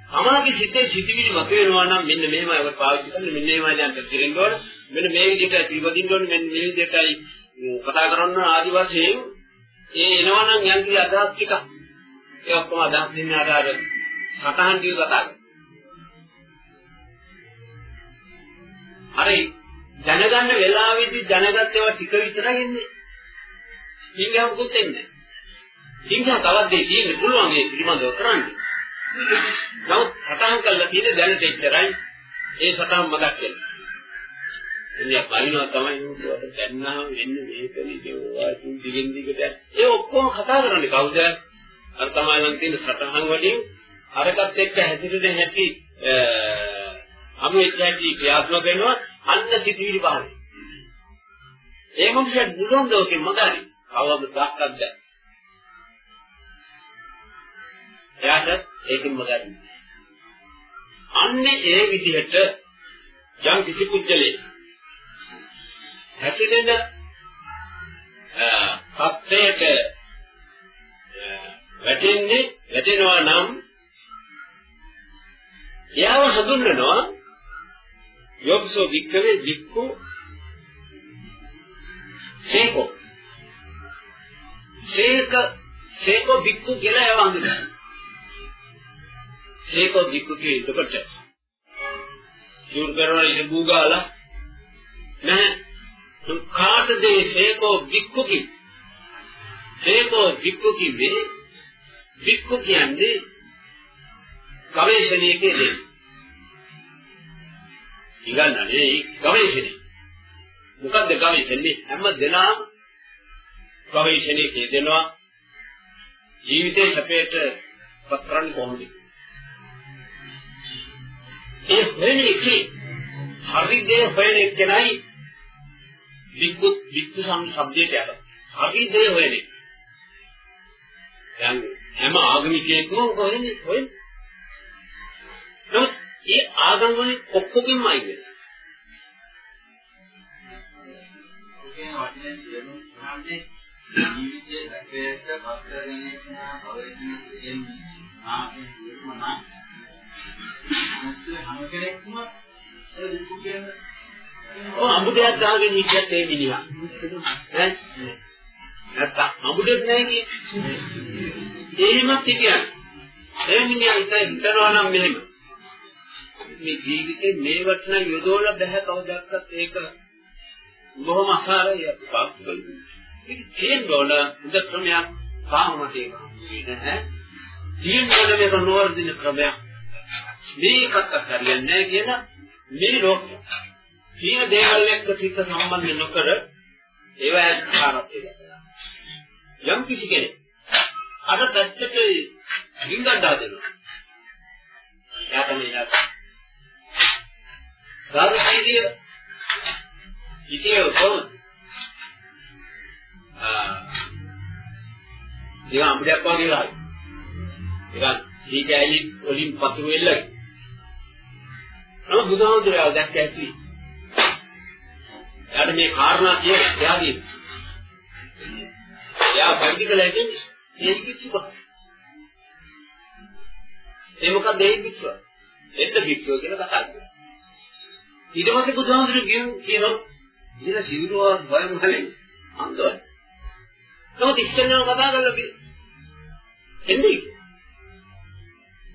තමාගේ සිතේ සිටිවිලි මත වෙනවා නම් මෙන්න මෙහෙමයි ඔබ පාවිච්චි කරන්නේ මෙන්න මෙහෙමයි දැන් දෙරින්න ඕන. මෙන්න මේ විදිහට පිළිවදින්න ඕන මෙන්න මේ විදිහටයි කතා කරන්න ආදි වශයෙන්. ඒ එනවා නම් යම් කිසි අදහස් ටික. ඒ ඔක්කොම අදහස් දෙන්නේ අර අර සතහන් ටික කතා කරනවා හරි. දැනගන්න වෙලාවෙදි දැනගත් ඒවා ටික විතරයි එන්නේ ඉංග්‍රීසි මුකුත් එන්නේ. ඉංග්‍රීසි තවත් දෙයක් තියෙන්න පුළුවන් ඒ පිළිබඳව කරන්නේ. නමුත් සටහන් කරලා තියෙන දැනට එච්චරයි ඒ සටහන් මතක් වෙන්නේ. එන්නේ බලනවා තමයි උඩට දැන්නා වෙන්නේ මේක නිදෝවා දිගින් දිගට ඒ ඔක්කොම කතා කරන්නේ කවුද? අර තමයි නම් තියෙන සටහන් වලින් අරකට එක්ක හැදිරෙන හැටි අමු එක්ක හැටි ක්‍රියාත්මක වෙනවා අන්න සිතිවිලි පහළ. ඒ මොකද බුදුන්දෝකේ මගාරි කවවද දක්කක්ද? එයාට ඒකෙන්ම ගන්න. අන්නේ ඒ විදිහට යම් කිසි කුජලයේ හැසිරෙන සත්‍යයට වැටෙන්නේ වැටෙනවා නම් එයාව හඳුන්වනවා යොක්සෝ වික්කවේ වික්කු සේකෝ සේක සේකෝ වික්කු කියලා එයාව හඳුන්වනවා සේකෝ දික්කු කියේ එතකොට. සිවුරු කරනවා ඉර බූගාලා නැහැ. කාටද සේකෝ වික්කුකි සේකෝ වික්කුකි වේ වික්කු කියන්නේ ගවේෂණයේ කියන්නේ ඉගන්නනේ ගවේෂණය. මොකද්ද ගවේෂණේ හැම දෙනාම ගවේෂණයේ කියදෙනවා ජීවිතේ සැපයට පත් කරන්නේ කොහොමද? ඒ වෙන එකේ හරි දේ හොයන එකනයි වික්කු වික්කු සම් શબ્දයට යට. හරි දේ හොයන එක. දැන් හැම ආගමිකයෙක්ම හොයන්නේ හොයන්නේ. නමුත් ඒ ආගම වලින් ඔක්කොගෙම අයින් වෙනවා. ජීවිතයේ රැකේට පස්තරගෙන යන භවයේ කියන්නේ ආගේ දුර්මනා හැම කෙනෙක්ම ඒ විකු කියන ඔව් අඹුඩයක් දාගෙන ඉච්චත් ඒ මිනිහා. ඈ? නැත්තම් අඹුඩෙක් නැහැ කියේ. එහෙමත් කියන්නේ ඒ මිනිහා හිත හිතනවා නම් මෙහෙම. මේ ජීවිතේ මේ වටිනා යොදවල බෑ කවදාවත් ඒක බොහොම අසාරයි පාක්ෂිකයි ඒක තියෙන්න ඕන හොඳ ක්‍රමයක්. කාමමට ඒක නැහැ. තියෙන්න ඕන මේක නොවර්ධින ක්‍රමයක්. මේකත් හරියන්නේ නැහැ කියලා මේ ලෝකෙ සීන දේවල් එක්ක සිත සම්බන්ධ නොකර ඒව ඇත්තාරත් යම් කිසි කෙනෙක් අර පැත්තට රිංගන්න හදනවා යාතනේ යාත ගාරුශීලිය ඉතිේ කොහොමද ආ ඒක අඹඩයක් වගේ ලායි ඒක දීකැලි වලින් පතුරු වෙල්ලයි නමුත් බුදුහාමුදුරුවෝ දැක්ක ඇති. එයාට මේ කාරණා කියන එයාගේ එයා පරිදි කළ හැකියි ඒක කිච්චුක. ඒ මොකද ඒ කිච්චුව? එන්න කිච්චුව කියලා කතා කරනවා. ඊට පස්සේ බුදුහාමුදුරුවෝ කියන කියනවා ඉතින් සිවිරුව බය මොකලේ අන්දෝයි. නමුත් ඉස්සෙල්ලාම කතා කරලා බිය. එන්නේ.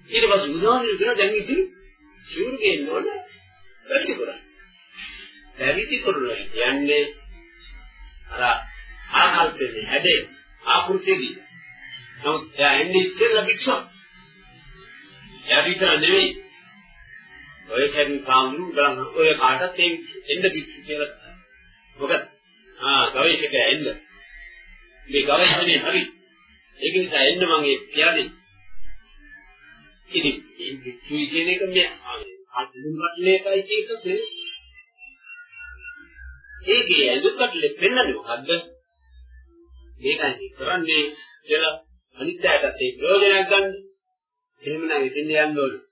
ඊට පස්සේ බුදුහාමුදුරුවෝ කියන දැන් ඉතින් සිවුරු ගේන්න ඕන වැඩි කරන්නේ. පැවිදි කරලා කියන්නේ අර ආකල්පෙන්නේ හැදේ ආකෘතියදී. නමුත් එයා එන්නේ ඉස්සෙල්ලා පිටසක්. එයා විතර නෙවෙයි. ඔය කැරි කාමුණු ගලන ඔය කාටත් එන්න පිටු කියලා. මොකද ආ ගවේෂකයා එන්න. මේ ගවේෂණේ හරි. ඒක නිසා එන්න මම කියලා දෙන්න. ඉතින් මේ පිටුයි කියන එක මේ අඳුම් කටලේකයි කියකද ඒකේ ඇඳුම් කටලේ පෙන්වන්නේ මොකද්ද? මේකයි කරන්නේ කියලා අනිත් අයටත් ඒ ප්‍රයෝජනයක් ගන්න. එහෙමනම් ඉතින් යන්න ඕනේ.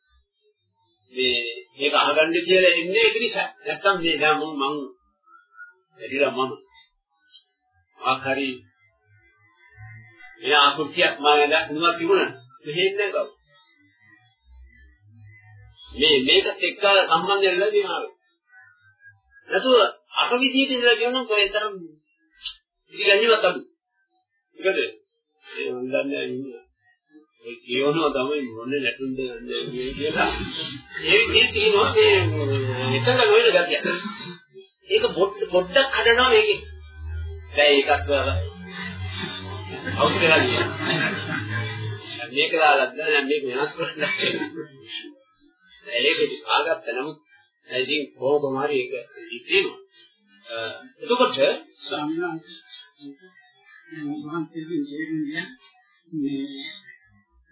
මේ මේක අහගන්න කියලා එන්නේ ඒක නිසා. නැත්තම් මේ දැන් මම මං එදිලා මම ආකාරී එයා අකුතියක් මම දැක්ුණා තිබුණා මෙහෙම නෑ කවුද? මේ මේකත් එක්ක සම්බන්ධය ලැබෙනවා. නැතුව අර විදිහට ඉඳලා කියනනම් කොහෙතරම් ඉතිගන්නේවත් අඩු. ඒකද? ඒ මන් දන්නේ ඉන්නේ. ඒ කියනවා තමයි මොන්නේ නැතුන්ද කියලා. ඒ මේ තියෙනවා මේ එකඟ නොවන ගතිය. ඒක පොඩ්ඩක් හදනවා මේකේ. දැන් ඒකත් අවශ්‍ය වෙලා ගියා. මේක දාලා දැන් මේක වෙනස් කරන්න. ඒකෙදි ආගත්ත නමුත් ඉතින් කොහොම හරි ඒක ඉතිරිනවා. එතකොට ස්වාමීන් වහන්සේ මේ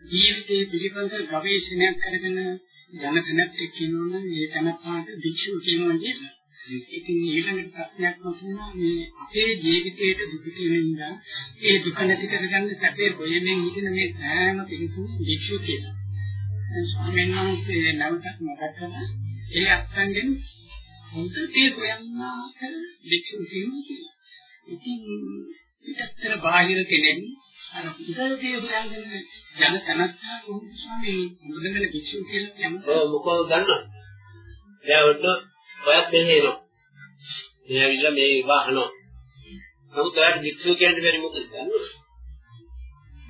ජීවිතයේ පිළිබඳ ගවේෂණයක් කරගෙන යන තැනක් කියනවනම් ඒ තැනට දික්ෂු කියනවා කියලා. ඉතින් ඊළඟ ප්‍රශ්නයක් වුණා මේ අපේ ජීවිතයේ දුක තියෙනින්දා ඒ දුක නැති කරගන්න සැපේ හොයමින් ඉන්න මේ සෑම කෙනෙකුම දික්ෂු කියලා. ස්වාමීන් වහන්සේ නැවතත් මතක් කළා ඒ අත්ංගෙන් හොඳටේ හොයන්නාට වික්ෂු කියනවා. ඉතින් පිටතර බාහිර කෙනෙක් අර පුදල්කේ හොයන්නේ යන තනත්තා කොහොමද ස්වාමී මුදගෙන වික්ෂු කියලා කියන්නේ? ඔව් මොකද දන්නවද? දැන් ඔන්න ඔයත් මෙහෙ එනවා. මේ ඇවිල්ලා මේ වහනවා. නමුත් ඔයාට වික්ෂු කියන්න බැරි මොකද දන්නවද?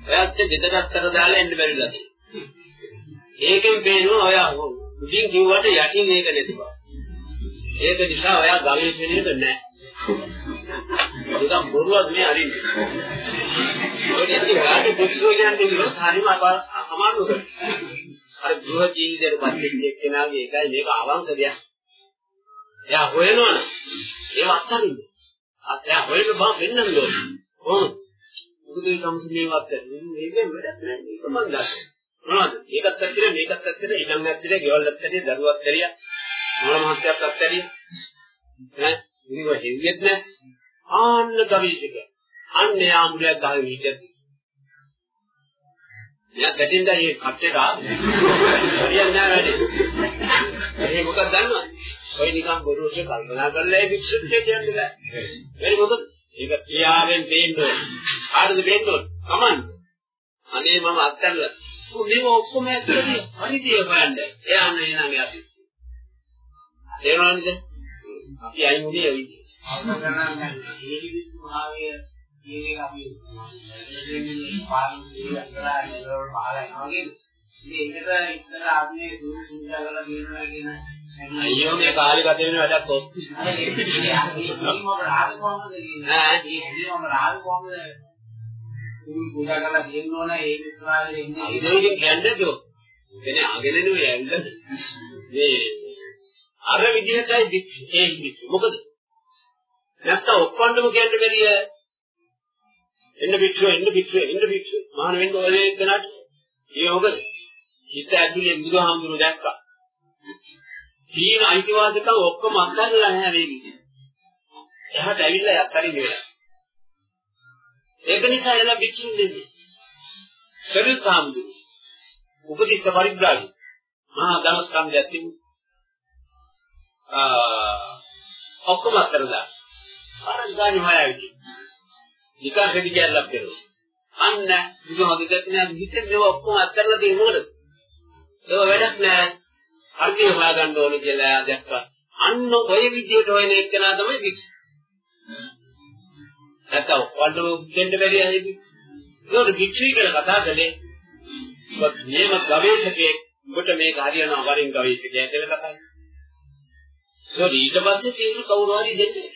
ඔයාත් ගෙදරට අතර දාලා එන්න බැරිලා තියෙනවා. ඒකෙන් පේනවා ඔය උඩින් කිව්වට යටින් ඒක නැති බව. ඒක නිසා ඔයා ගවේෂණයක නැහැ. ඒක බොරුවක් නේ අරින්නේ. ඔය ඉතින් ඔයාට පුදුසෝ කියන්නේ කිව්වොත් හරිම අමාරුද? අර ගෘහ ජීවිතයට පත් වෙච්ච එක්කෙනාගේ එකයි මේක අවංක දෙයක්. එයා හොයනවනේ. ඒව අත්හරින්න. එයා හොයන බව වෙන්නන්න ඕනේ. කොහොමද? මොකද සම්සමේවත් මේකෙන් වැඩක් නැහැ. මේක මං දන්නේ. මොනවද? ඒකත් ඇත්තට මේකත් ඇත්තට ඉඩම් ඇත්තට ගෙවල් ඇත්තට දරුවක් ඇරියා. මොන මහත්යක් ඇත්තට නෑ. මේව හෙවියෙත් නෑ. ආන්න ගවේෂක. අන්න යාමුලයක් ගහගෙන හිටියද. එයා ගැටින්ද මේ කට්ටේට ආවේ. හරියන්නේ නෑ වැඩේ. ඒ මොකක්ද දන්නවද? ඔය නිකන් බොරුසේ කල්පනා කරලා ඒ වික්ෂිප්ත කියන්නේ බෑ. වෙරි මොකද? ඒක ක්‍රියාවෙන් පේන්න ඕනේ. කාටද පේන්න ඕනේ? Taman. අනේ මම අත්හැරලා. මේක ඔක්කොම ඇත්තදී අනිතිය හොයන්න. එයා නම් එනං යටි. තේරුණාද? අපි අයින් උනේ ඒ විදිහට. අවබෝධ මේ විදිහාවේ මේක අපි පාලනය කරලා නේද පාලනය වගේ මේකට ඉතර ආත්මයේ දුරු සිද්ධ කරලා කියනවා කියන අයියෝ මේ කාලේ ගත වෙන වැඩක් ඔත්. පූජා කරලා දෙන්න ඕන ඒ විශ්වාසයෙන් ඉන්නේ. ඉතින් කියන්නේ දෝ. එනේ අගෙන නෙවෙයි ඇල්ල. මේ අර විදිහටයි ඒ විදිහ. මොකද? නැත්තම් ඔක්කොණ්ඩම කියන්න බැරිය. එන්න පිටුව එන්න පිටුව එන්න පිටුව. මහාන වෙන්න ඔය එක්කනට. ඒ මොකද? හිත ඇතුලේ බුදුහාමුදුරුවෝ දැක්කා. තීන අයිතිවාසිකම් ඔක්කොම අත්හැරලා නැහැ මේ විදිහට. එහාට ඇවිල්ලා යත්තරින් වෙලා. ඒක නිසා එලා විචින් දෙන්නේ. සරිතාම්දු. උපදිස්ස පරිබ්‍රාජි. මහා දනස් කම්දයක් තිබුණා. ආ ඔක්කොම අත්හැරලා. අර ගානි හොයාවිදි. නිකන් හෙදි කියලාක් කරුවා. අන්න බුදුහාමුදුරුවෝ දෙන්නේ හිතේ මේව ඔක්කොම අත්හැරලා තියෙන මොකද? ඒක වැඩක් නෑ. අර්ථය හොයාගන්න ඕනේ කියලා එයා දැක්කා. අන්න ඔය විදිහට හොයන එකනා තමයි වික්ෂ. නැත්නම් වඩු දෙන්න බැරි අයදි. ඒකට වික්ෂී කියලා කතා කළේ නියම ගවේෂකයෙක් ඔබට මේක හරියනවා වරින් ගවේෂකයා කියලා කතා කරනවා. ඒක ඊට පස්සේ තීරු කවුරු හරි දෙන්නේ.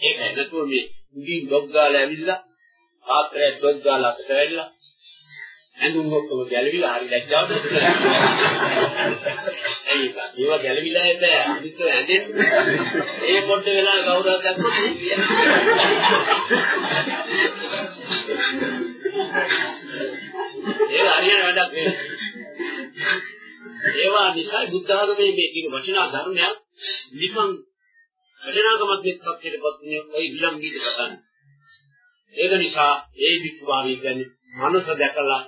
ඒකයි නැතුව මේ උඩින් ඩොග් ගාලා ඇවිල්ලා ආත්‍රය ඩොග් ගාලා අපිට වැඩිලා ඇඳුම් ඔක්කොම ගැලවිලා හරි ලැජ්ජාවට ඒක ඒවා ගැලවිලා ඇත අනිත් ඇඳෙන්න ඒ පොඩ්ඩ වෙලා කවුරුහක් දැක්කොත් ඒක හරියන වැඩක් නෙවෙයි. ඒවා නිසා බුද්ධ ආගමේ මේ කියන වචනා ධර්මයක් නිකන් වචනාගමත් එක්කත් පිටපත්නේ ওই විලම් ගීත කතාන ඒක නිසා ඒ විස්වාමී කියන්නේ මනස දැකලා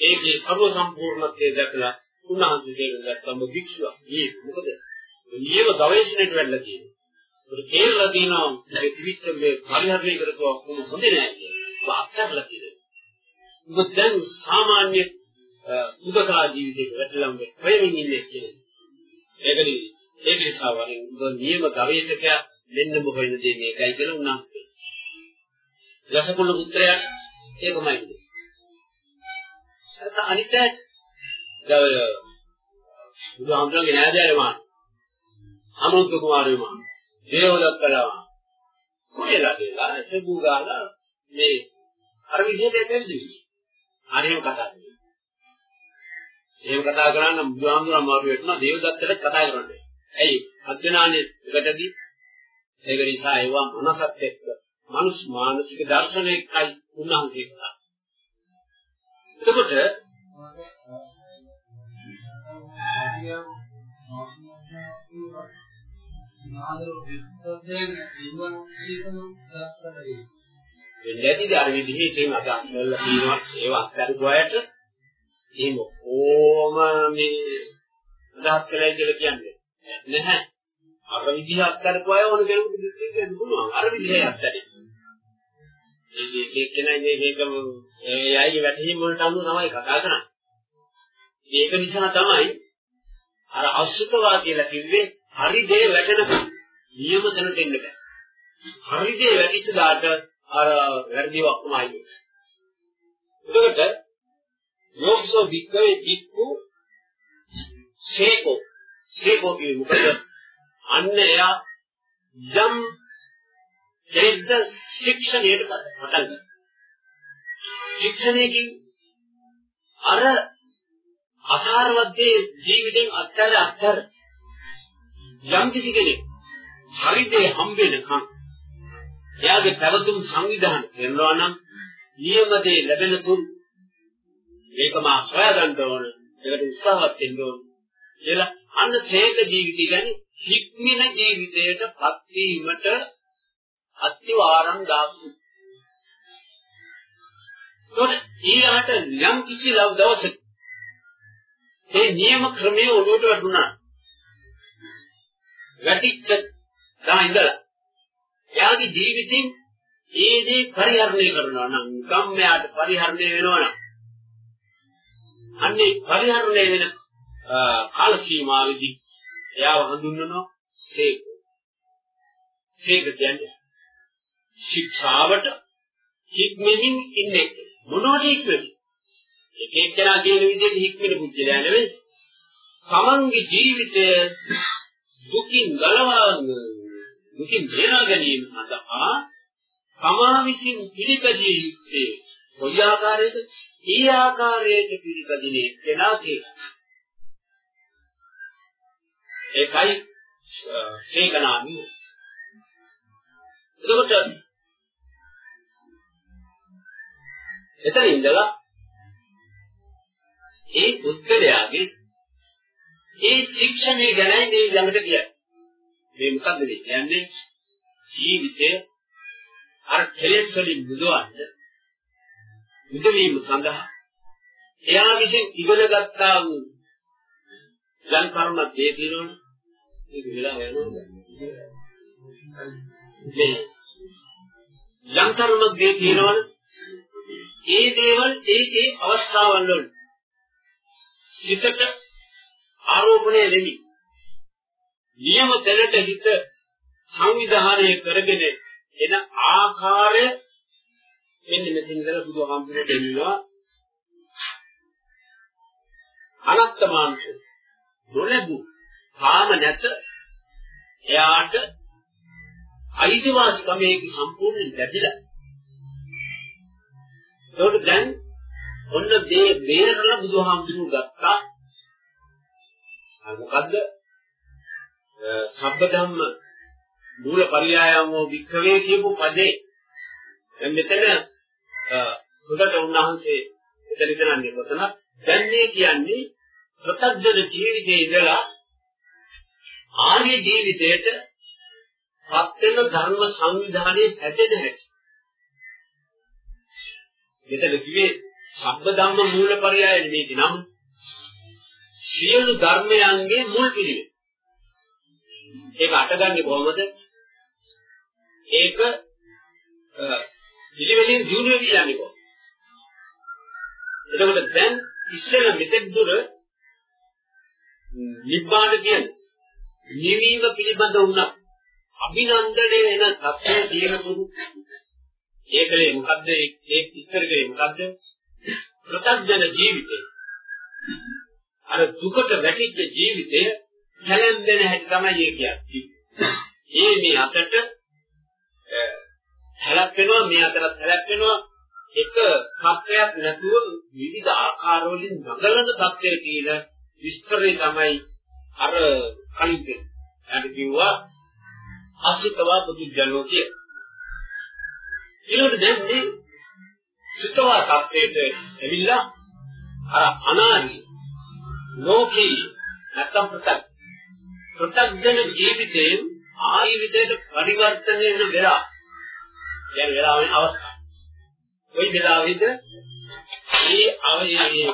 ඒකේ සර්ව සම්පූර්ණත්වය දැකලා උන්වහන්සේ තේරුම් භික්ෂුව. මේ මොකද? නියම ගවේෂණයට වැඩලා තියෙනවා. ඒක තේරලා තියෙනවා මේ ත්‍රිවිච්ඡ මේ පරිහරණය කරතුවා කොහොම හොඳ නෑ කියලා. අත්හැරලා තියෙනවා. ඔබ දැන් සාමාන්‍ය උදකලා ජීවිතයක වැටලම් වෙමින් ඉන්නේ කියන්නේ. ඒකනේ ඒක නිසා වරින් ඔබ නියම ගවේෂකයා වෙන්න බොහොම දේ මේකයි කියලා උන්වහන්සේ. රසකුල පුත්‍රයා ඒකමයි. අනිත් දැන් බුදුහාමුදුරන්ගේ නෑදෑයෝ මාන අනුරුද්ධ කුමාරයෝ මාන දේවදත්තලා කොහෙලා දේලා සබු ගාලා මේ අර විදිහට එතෙන්දී හරිම කතා කරනවා. එහෙම කතා කරා නම් බුදුහාමුදුරන් මාරු වෙටනවා දේවදත්තට කතා කරන්නේ. ඇයි? අධ්‍යනානේ එකටදී ඒක නිසා ඒවා මනසත් එක්ක මනුස් මානසික දර්ශනයකයි උන්වහන්සේ කතා එතකොට දෙන්නේදී අර විදිහේ තේම අදහස් කරලා තියෙනවා ඒව අත්හැරපු අයට එහෙම ඕම මේ අදහස් කළයි කියලා කියන්නේ. නැහැ. අර විදිහ අත්හැරපු අය ඕන කෙනෙකුට දෙන්න පුළුවන්. අර විදිහේ අත්හැරෙන්න ඒක එක්කෙනා මේ මේකම ඒ අයගේ වැටහීම් වලට අනුව තමයි කතා කරන්නේ. ඒක නිසා තමයි අර අසුතවා කියලා කිව්වේ හරි දේ වැටෙනකම් නියම තැනට එන්න බෑ. හරි දේ වැටිච්ච දාට අර වැරදි වක්ම ආයි. එතකොට යෝක්සෝ වික්කවේ වික්කු සේකෝ සේකෝ කියන්නේ මොකද? අන්න එයා යම් දෙද්ද ශික්ෂණයට පටන් ගන්නවා. ශික්ෂණයකින් අර අසාරවත්යේ ජීවිතෙන් අත්තර අත්තර යම් කිසි කෙනෙක් හරිදේ හම්බෙනකම් එයාගේ පැවතුම් සංවිධානය කරනවා නම් නියමදේ ලැබෙන තුරු ඒක මා සොයාගන්න ඕන ඒකට උත්සාහවත් වෙන්න ඕන කියලා අන්න සේක ජීවිතය කියන්නේ හික්මින ජීවිතයට පත් වීමට අත්‍යවාරම් දාසු ඒකට ඊළඟට යම් කිසි දවසක මේ නියම ක්‍රමයේ ඔළුවට වැටුණා වැටිච්ච දා ඉඳලා එයාගේ ජීවිතෙන් ඒ දේ පරිහරණය කරනවා නම් කම්මයාට පරිහරණය වෙනවා නම් අන්නේ පරිහරණය වෙන කාල සීමාවෙදී එයාව හඳුන්වනවා සේක. සේක කියන්නේ ශික්ෂාවට හික්මෙමින් ඉන්නේ මොනවද හික්මෙන්නේ? එක එක්කෙනා කියන විදිහට හික්මෙන පුද්ගලයා නෙවෙයි. තමන්ගේ ජීවිතය දුකින් ගලවා දුකින් බේරා ගැනීම සඳහා තමා විසින් පිළිපැදිය යුත්තේ කොයි ආකාරයකද? ඒ ආකාරයට පිළිපදිනේ කෙනා කියලා. ඒකයි සේකනාමි. එතකොට එතන ඉඳලා ඒ පුද්ගලයාගේ ඒ ශික්ෂණය ගැනයි මේ ළඟට කියන්නේ. මේ මොකද්ද මේ කියන්නේ? ජීවිතය අර කෙලෙස් වලින් මුදවන්න මුදවීම සඳහා එයා විසින් ඉගෙන ගත්තා වූ යම් කර්මයක් දේ තියෙනවනේ ඒක වෙලා යනවා මේ යම් කර්මයක් දේ තියෙනවනේ ඒ දේවල් ඒ ඒ අවස්ථාවල් වල සිතට ආරෝපණය වෙමි නියම තැනට හිත සංවිධානය කරගෙන එන ආකාරය මෙන්න මෙතන ඉඳලා බුදුහාමුදුරේ දෙන්නවා. අනත්තමාංශ නොලැබු කාම නැත. එයාට අයිතිවාසිකම ඒක සම්පූර්ණයෙන් ලැබිලා. ඒකට දැන් ඔන්න මේ බේරලා බුදුහාමුදුරු ගත්තා. මොකද්ද? සබ්බ ධම්ම මූල පරියායමෝ වික්ඛවේ කියපු පදේ. දැන් මෙතන හොඳට උන්වහන්සේ එතන කරන්නේ කොතන දැන් මේ කියන්නේ ප්‍රත්‍යජන ජීවිතයේ ඉඳලා ආර්ය ජීවිතයට පත් වෙන ධර්ම සංවිධානයේ හැදෙන හැටි. මෙතන කිව්වේ සබ්බ ධම්ම මූල පරියාය නෙමෙයි නම්. සියලු ධර්මයන්ගේ මුල් පිළිවෙල. ඒක අටගන්නේ කොහොමද? ඒක පිළිවෙලින් දියුණු වෙවි යන්නේ කොහොමද? එතකොට දැන් ඉස්සෙල්ල මෙතෙක් දුර නිබ්බාන කියන්නේ නිවීම පිළිබඳ වුණා. අභිනන්දනය වෙන තත්ත්වයේ තියෙන තුරු ඒකලේ මොකද්ද? ඒ ඉස්තර කරේ මොකද්ද? ප්‍රත්‍යජන ජීවිතය අර දුකට වැටිච්ච ජීවිතය හැලෙන්දෙන හැටි තමයි ඒ කියන්නේ. ඒ මේ අතට හැලක් වෙනවා මේ අතරත් හැලක් වෙනවා එක තත්ත්වයක් නැතුව විවිධ ආකාරවලින් නගලන තත්ත්වයේ තියෙන විස්තරය තමයි අර කලින් කියන්නේ. කිව්වා අසිතවා පුදුජනෝ කිය. ඊළඟට දැන් මේ සිතවා තත්ත්වයට ඇවිල්ලා අර අනාදි ලෝකී නැත්තම් ප්‍රත්‍ය පෘථග්ජන ජීවිතයෙන් ආයුධයට පරිවර්තනය වෙන වෙලා දැන් වෙලාවේ අවස්ථාව. ওই වෙලාවෙද මේ අවයයේ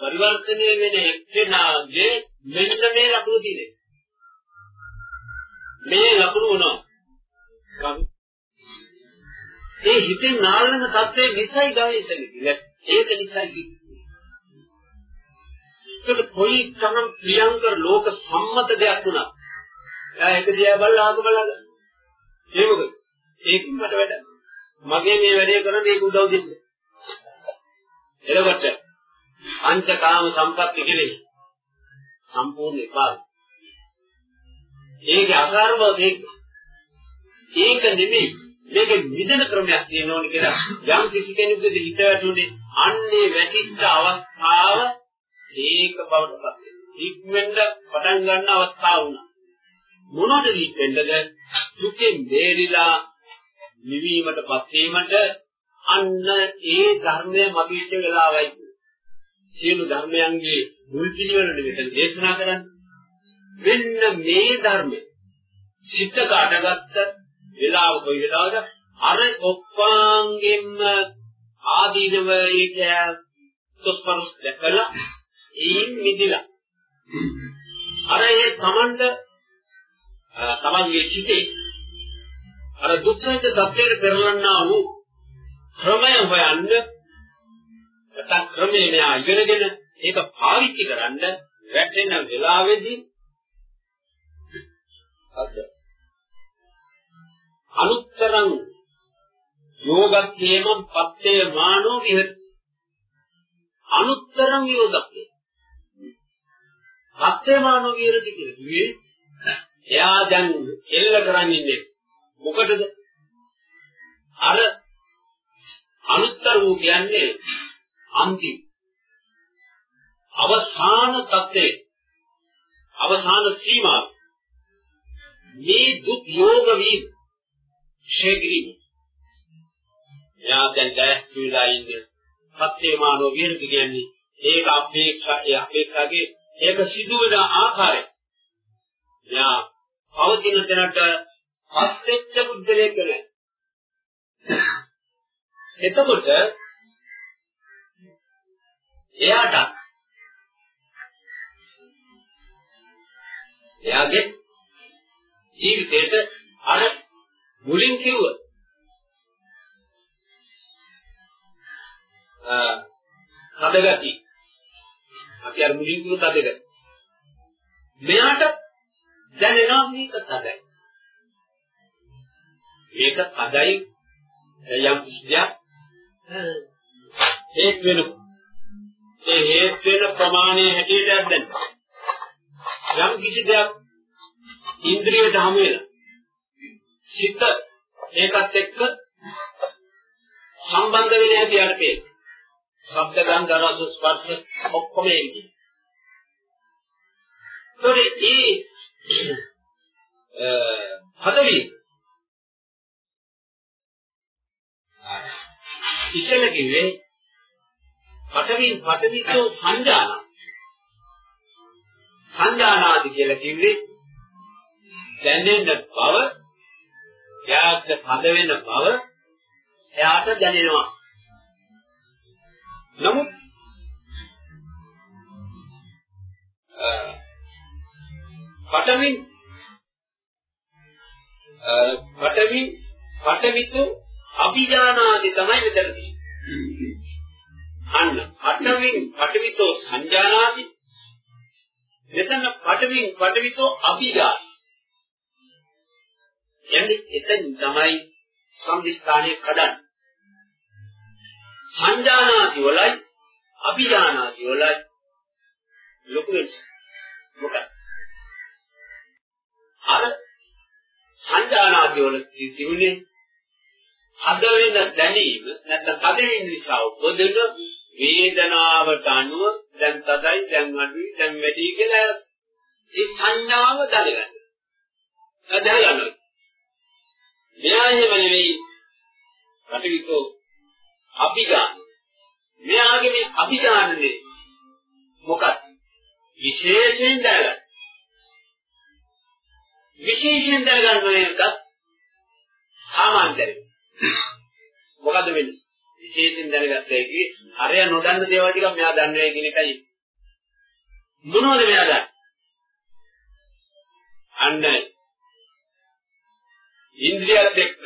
පරිවර්තනය වෙන එක්කෙනාගේ මෙන්න මේ ලකුණු තියෙනවා. මේ ලකුණු වුණා. ඒ හිතේ නාලන තත්ත්වයේ නිසයි ගායසෙන්නේ. ඒක නිසයි ඒක කොයි තරම් ප්‍රියංකර ලෝක සම්මත දෙයක් වුණා. එයා ඒක දිහා බලලා ආක බලලා. ඒ මොකද? ඒකින් මට වැඩ. මගේ මේ වැඩේ කරන මේක උදව් දෙන්න. එතකොට පංචකාම සම්පatti කෙරෙහි සම්පූර්ණ එපා. ඒකේ අසාරව ඒක ඒක නෙමෙයි මේක විදන ක්‍රමයක් තියෙන ඕනේ කියලා යම් කිසි කෙනෙකුට හිත වැටුනේ අන්නේ වැටිච්ච අවස්ථාව ඒක බවට පත් ඉක්මෙන්ද පටන් ගන්න අවස්ථාව වුණා. මොනවද ඉක්මෙන්දද දුකෙන් බේරිලා නිවීමටපත් වීමට අන්න ඒ ධර්මය මතුවෙච්ච වෙලාවයි. සියලු ධර්මයන්ගේ මුල් පිළිවෙලට මෙතන දේශනා කරන්නේ. මෙන්න මේ ධර්මය සිත කාටගත්ත වෙලාව කොයි වෙලාවද අර ඔක්කාංගෙම ආදීනව ඒක තොස්පරස් දැකලා ඒන් මිදිලා. අර ඒ තමන්ට තමන්ගේ සිතේ අර දුක්ඛිත සත්‍යයට පෙරලන්නා වූ ක්‍රමය හොයන්න නැත්නම් ක්‍රමේ මෙයා ඉගෙනගෙන ඒක පාවිච්චි කරන්න වැටෙන වෙලාවේදී අද අනුත්තරං යෝගක්ඛේමං පත්තේ මානෝ විහෙත්. අනුත්තරං යෝගක්ඛේ. පත්තේ මානෝ විහෙරති කියලා කිව්වේ එයා දැන් එල්ල කරන් ඉන්නේ මොකටද? අර අනුත්තර වූ කියන්නේ අන්තිම. අවසාන தත්ත්වයේ අවසාන සීමාව. මේ දුක් යෝග වීම. ශේග්‍රී යා දැන් දැස් කියලා ඉන්නේ. සත්‍යමානෝ විරති කියන්නේ ඒක අපේක්ෂා ඒ අපේක්ෂාගේ ඒක සිදුවෙන ආකාරය. යා පවතින තැනට පස්සෙච්ච බුද්ධලේක නැහැ එතකොට එයාට එයාගේ ජීවිතේට අර මුලින් කිව්ව හදගති අපි අර මුලින් කිව්ව හදගති මෙයාට දැනෙනවා මේක හදයි මේක හදයි යම් කිසියක් ඒක වෙනකොට ඒ හේත් වෙන ප්‍රමාණය හැටියට දැන් යම් කිසි දෙයක් ඉන්ද්‍රියට හමු වෙලා සිත ඒකත් එක්ක සම්බන්ධ වෙන හැටි අරපේ ශබ්ද ගන්ධ රස ස්පර්ශ ඔක්කොම එන්නේ ඒකේ ඒ හදවි. ඉස්සෙල්ල කිව්වේ පඨවි පඨවිතෝ සංජාන. සංජානාදි කියලා කිව්වේ දැනෙන බව එයාට පද වෙන බව එයාට දැනෙනවා. නමුත් පඨවි පඨවි පඨවිතු අභිජානාදි තමයි මෙතන තියෙන්නේ. අන්න පඨවින් පඨවිතෝ සංජානාති මෙතන පඨවින් පඨවිතෝ අභිජා යන්නේ එතෙන් තමයි සම්දිස්ථානයේ කඩන්නේ. සංජානාති වලයි අභිජානාති වලයි ලොකු වෙනස. මොකක්ද? අර සංජානාති වල තිබුණේ අද වෙන දැනීම නැත්නම් තද වෙන නිසා උපදින වේදනාවට අනුව දැන් තදයි දැන් අඩුයි දැන් වැඩි කියලා ඒ සංඥාව දැනගන්න. දැනගන්න. මෙයාම නෙවෙයි කටවිතෝ අභිඥාන. මෙයාගේ මේ අභිඥානනේ මොකක්ද? විශේෂයෙන් දැනගන්න. විශේෂයෙන් දැනගන්න එකත් සාමාන්‍ය දැනගන්න. මොකද වෙන්නේ? විශේෂයෙන් දැනගත්ත එකේ අරය නොදන්න දේවල් ටිකක් මෙයා දන්නේ කියන එකයි. මොනවද මෙයා දන්නේ? අන්න ඉන්ද්‍රියත් එක්ක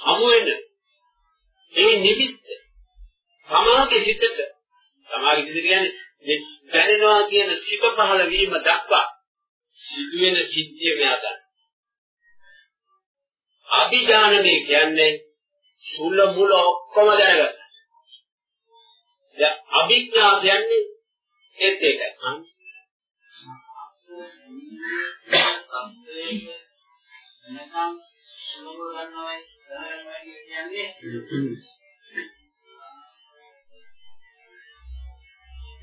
හමු වෙන ඒ නිමිත්ත සමාගේ සිතට සමාගේ සිත කියන්නේ මේ දැනෙනවා කියන සිත පහළ වීම දක්වා සිදුවෙන සිද්ධිය මෙයා දන්නේ. අභිඥානනේ කියන්නේ සුල මුල ඔක්කොම දැනගත්තා. දැන් අභිඥා කියන්නේ ඒත් ඒකයි. සම්ප්‍රේම නැත්නම්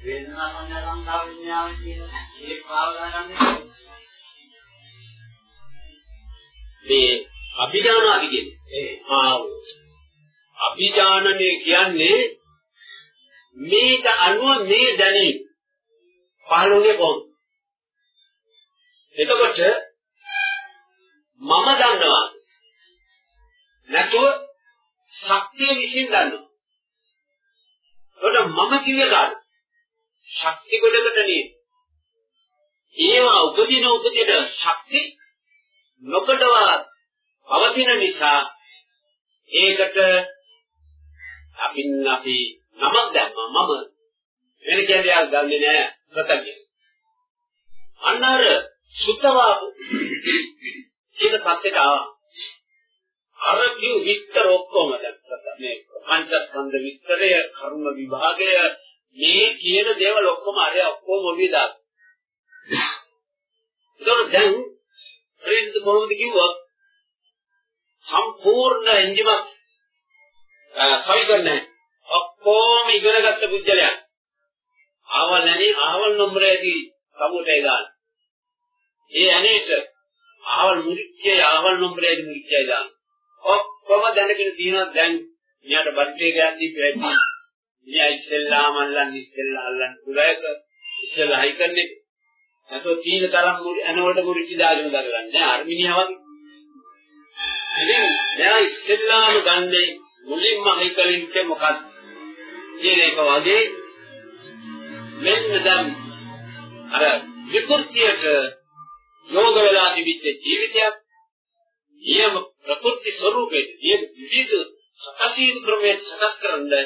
වේදනා සංඥා සංකාර විඥාන කියන ඒ. පාව ගන්නන්නේ මේ අභිඥානාදි කියන්නේ ආ අභිඥානනේ කියන්නේ මේක අනුව මේ දැනීම. පහළුනේ කොහොමද? එතකොට මම දන්නවා නැතුව ශක්තිය විසින් දන්නවා එතකොට මම කියේ ගන්න ශක්ති කොටකට නේ ඒවා උපදින උපදින ශක්ති නොකඩවා පවතින නිසා ඒකට අපින් අපි නමක් දැම්මා මම වෙන කෙනෙක් ගන්නෙ නෑ ප්‍රත්‍යක්ෂ. අන්න අර සුත්තවා කියන සත්‍යයට ආවා. අර කිව් විස්තර ඔක්කොම දැක්කා මේ පංචස්කන්ධ විස්තරය කර්ම විභාගය මේ කියන දේවල් ඔක්කොම අර ඔක්කොම ඔළුවේ දාගන්න. ඒක දැන් ප්‍රේරිත කොහොමද කිව්වොත් සම්පූර්ණ එන්ජිමක් සවිකරන්නේ ඔක්කොම ඉගෙනගත්ත පුද්ගලයා ආවල් නැණි ආවල් නම්බරේදී සමුටේ දාන. ඒ අනේට ආවල් මුරිච්චේ ආවල් නම්බරේදී මුරිච්චේ දාන. ඔක්කොම දැනගෙන තියෙනවා දැන් මෙයාට බඩේ ගෑන්දී පැටි. මෙයා ඉස්සෙල්ලාම අල්ලන්නේ ඉස්සෙල්ලා අල්ලන්නේ කුලයක ඉස්සෙල්ලා හයි කරන්නේ. නැතෝ තීන තරම් මුරි අනවලට මුරිච්චි දාගෙන දරගන්නේ අර්මිනියා වගේ. ඉතින් මෙයා ඉස්සෙල්ලාම ගන්නේ මුලින්ම හයි කලින්ට මොකක්ද? කියන එක වගේ මෙන්න දැන් අර විකෘතියට යෝග වෙලා තිබිච්ච ජීවිතයක් නියම ප්‍රකෘති ස්වરૂපයේ නියම විවිධ සකසීද ක්‍රමයේ සකස් කරන්නේ.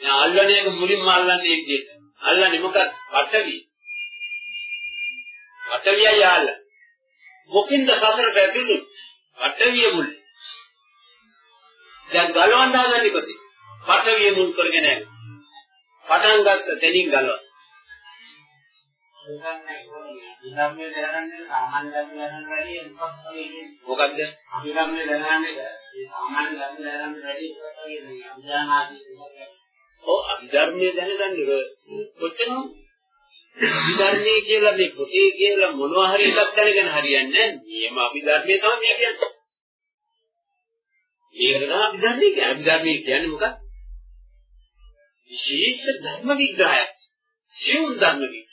දැන් අල්ලන්නේ මුලින්ම අල්ලන්නේ විදිහට. අල්ලන්නේ මොකක්ද? පටවි පටවිය යාල මොකින්ද සසරට ඇතුළු පටවිය මුල්. දැන් ගලවන්න හදන්නේ කොහේ පටවිය මුල් කරගෙන. යනවා පටන් ගත්ත දෙනින් ගලවන. විධර්මයේ දැනගන්නේ සාමාන්‍ය ධර්ම දැනගන්න වැඩි මොකක් වගේ මොකද්ද? අභිධර්මයේ දැනගන්නේ ඒ සාමාන්‍ය ධර්ම දැනගන්න වැඩි මොකක් වගේ නේ අභිධර්මාදී ඔව් අභිධර්මයේ දැනගන්නේ කොච්චර අභිධර්මයේ කියලා මේ පොතේ කියලා මොනවා හරි එකක් දැනගෙන හරියන්නේ නැහැ. නියම අභිධර්මයේ තමයි මේ කියන්නේ. මේකට තමයි අභිධර්මයේ කියන්නේ. අභිධර්මයේ කියන්නේ මොකක්ද? විශේෂ ධර්ම විග්‍රහයක්. සිවුම් ධර්ම විග්‍රහය.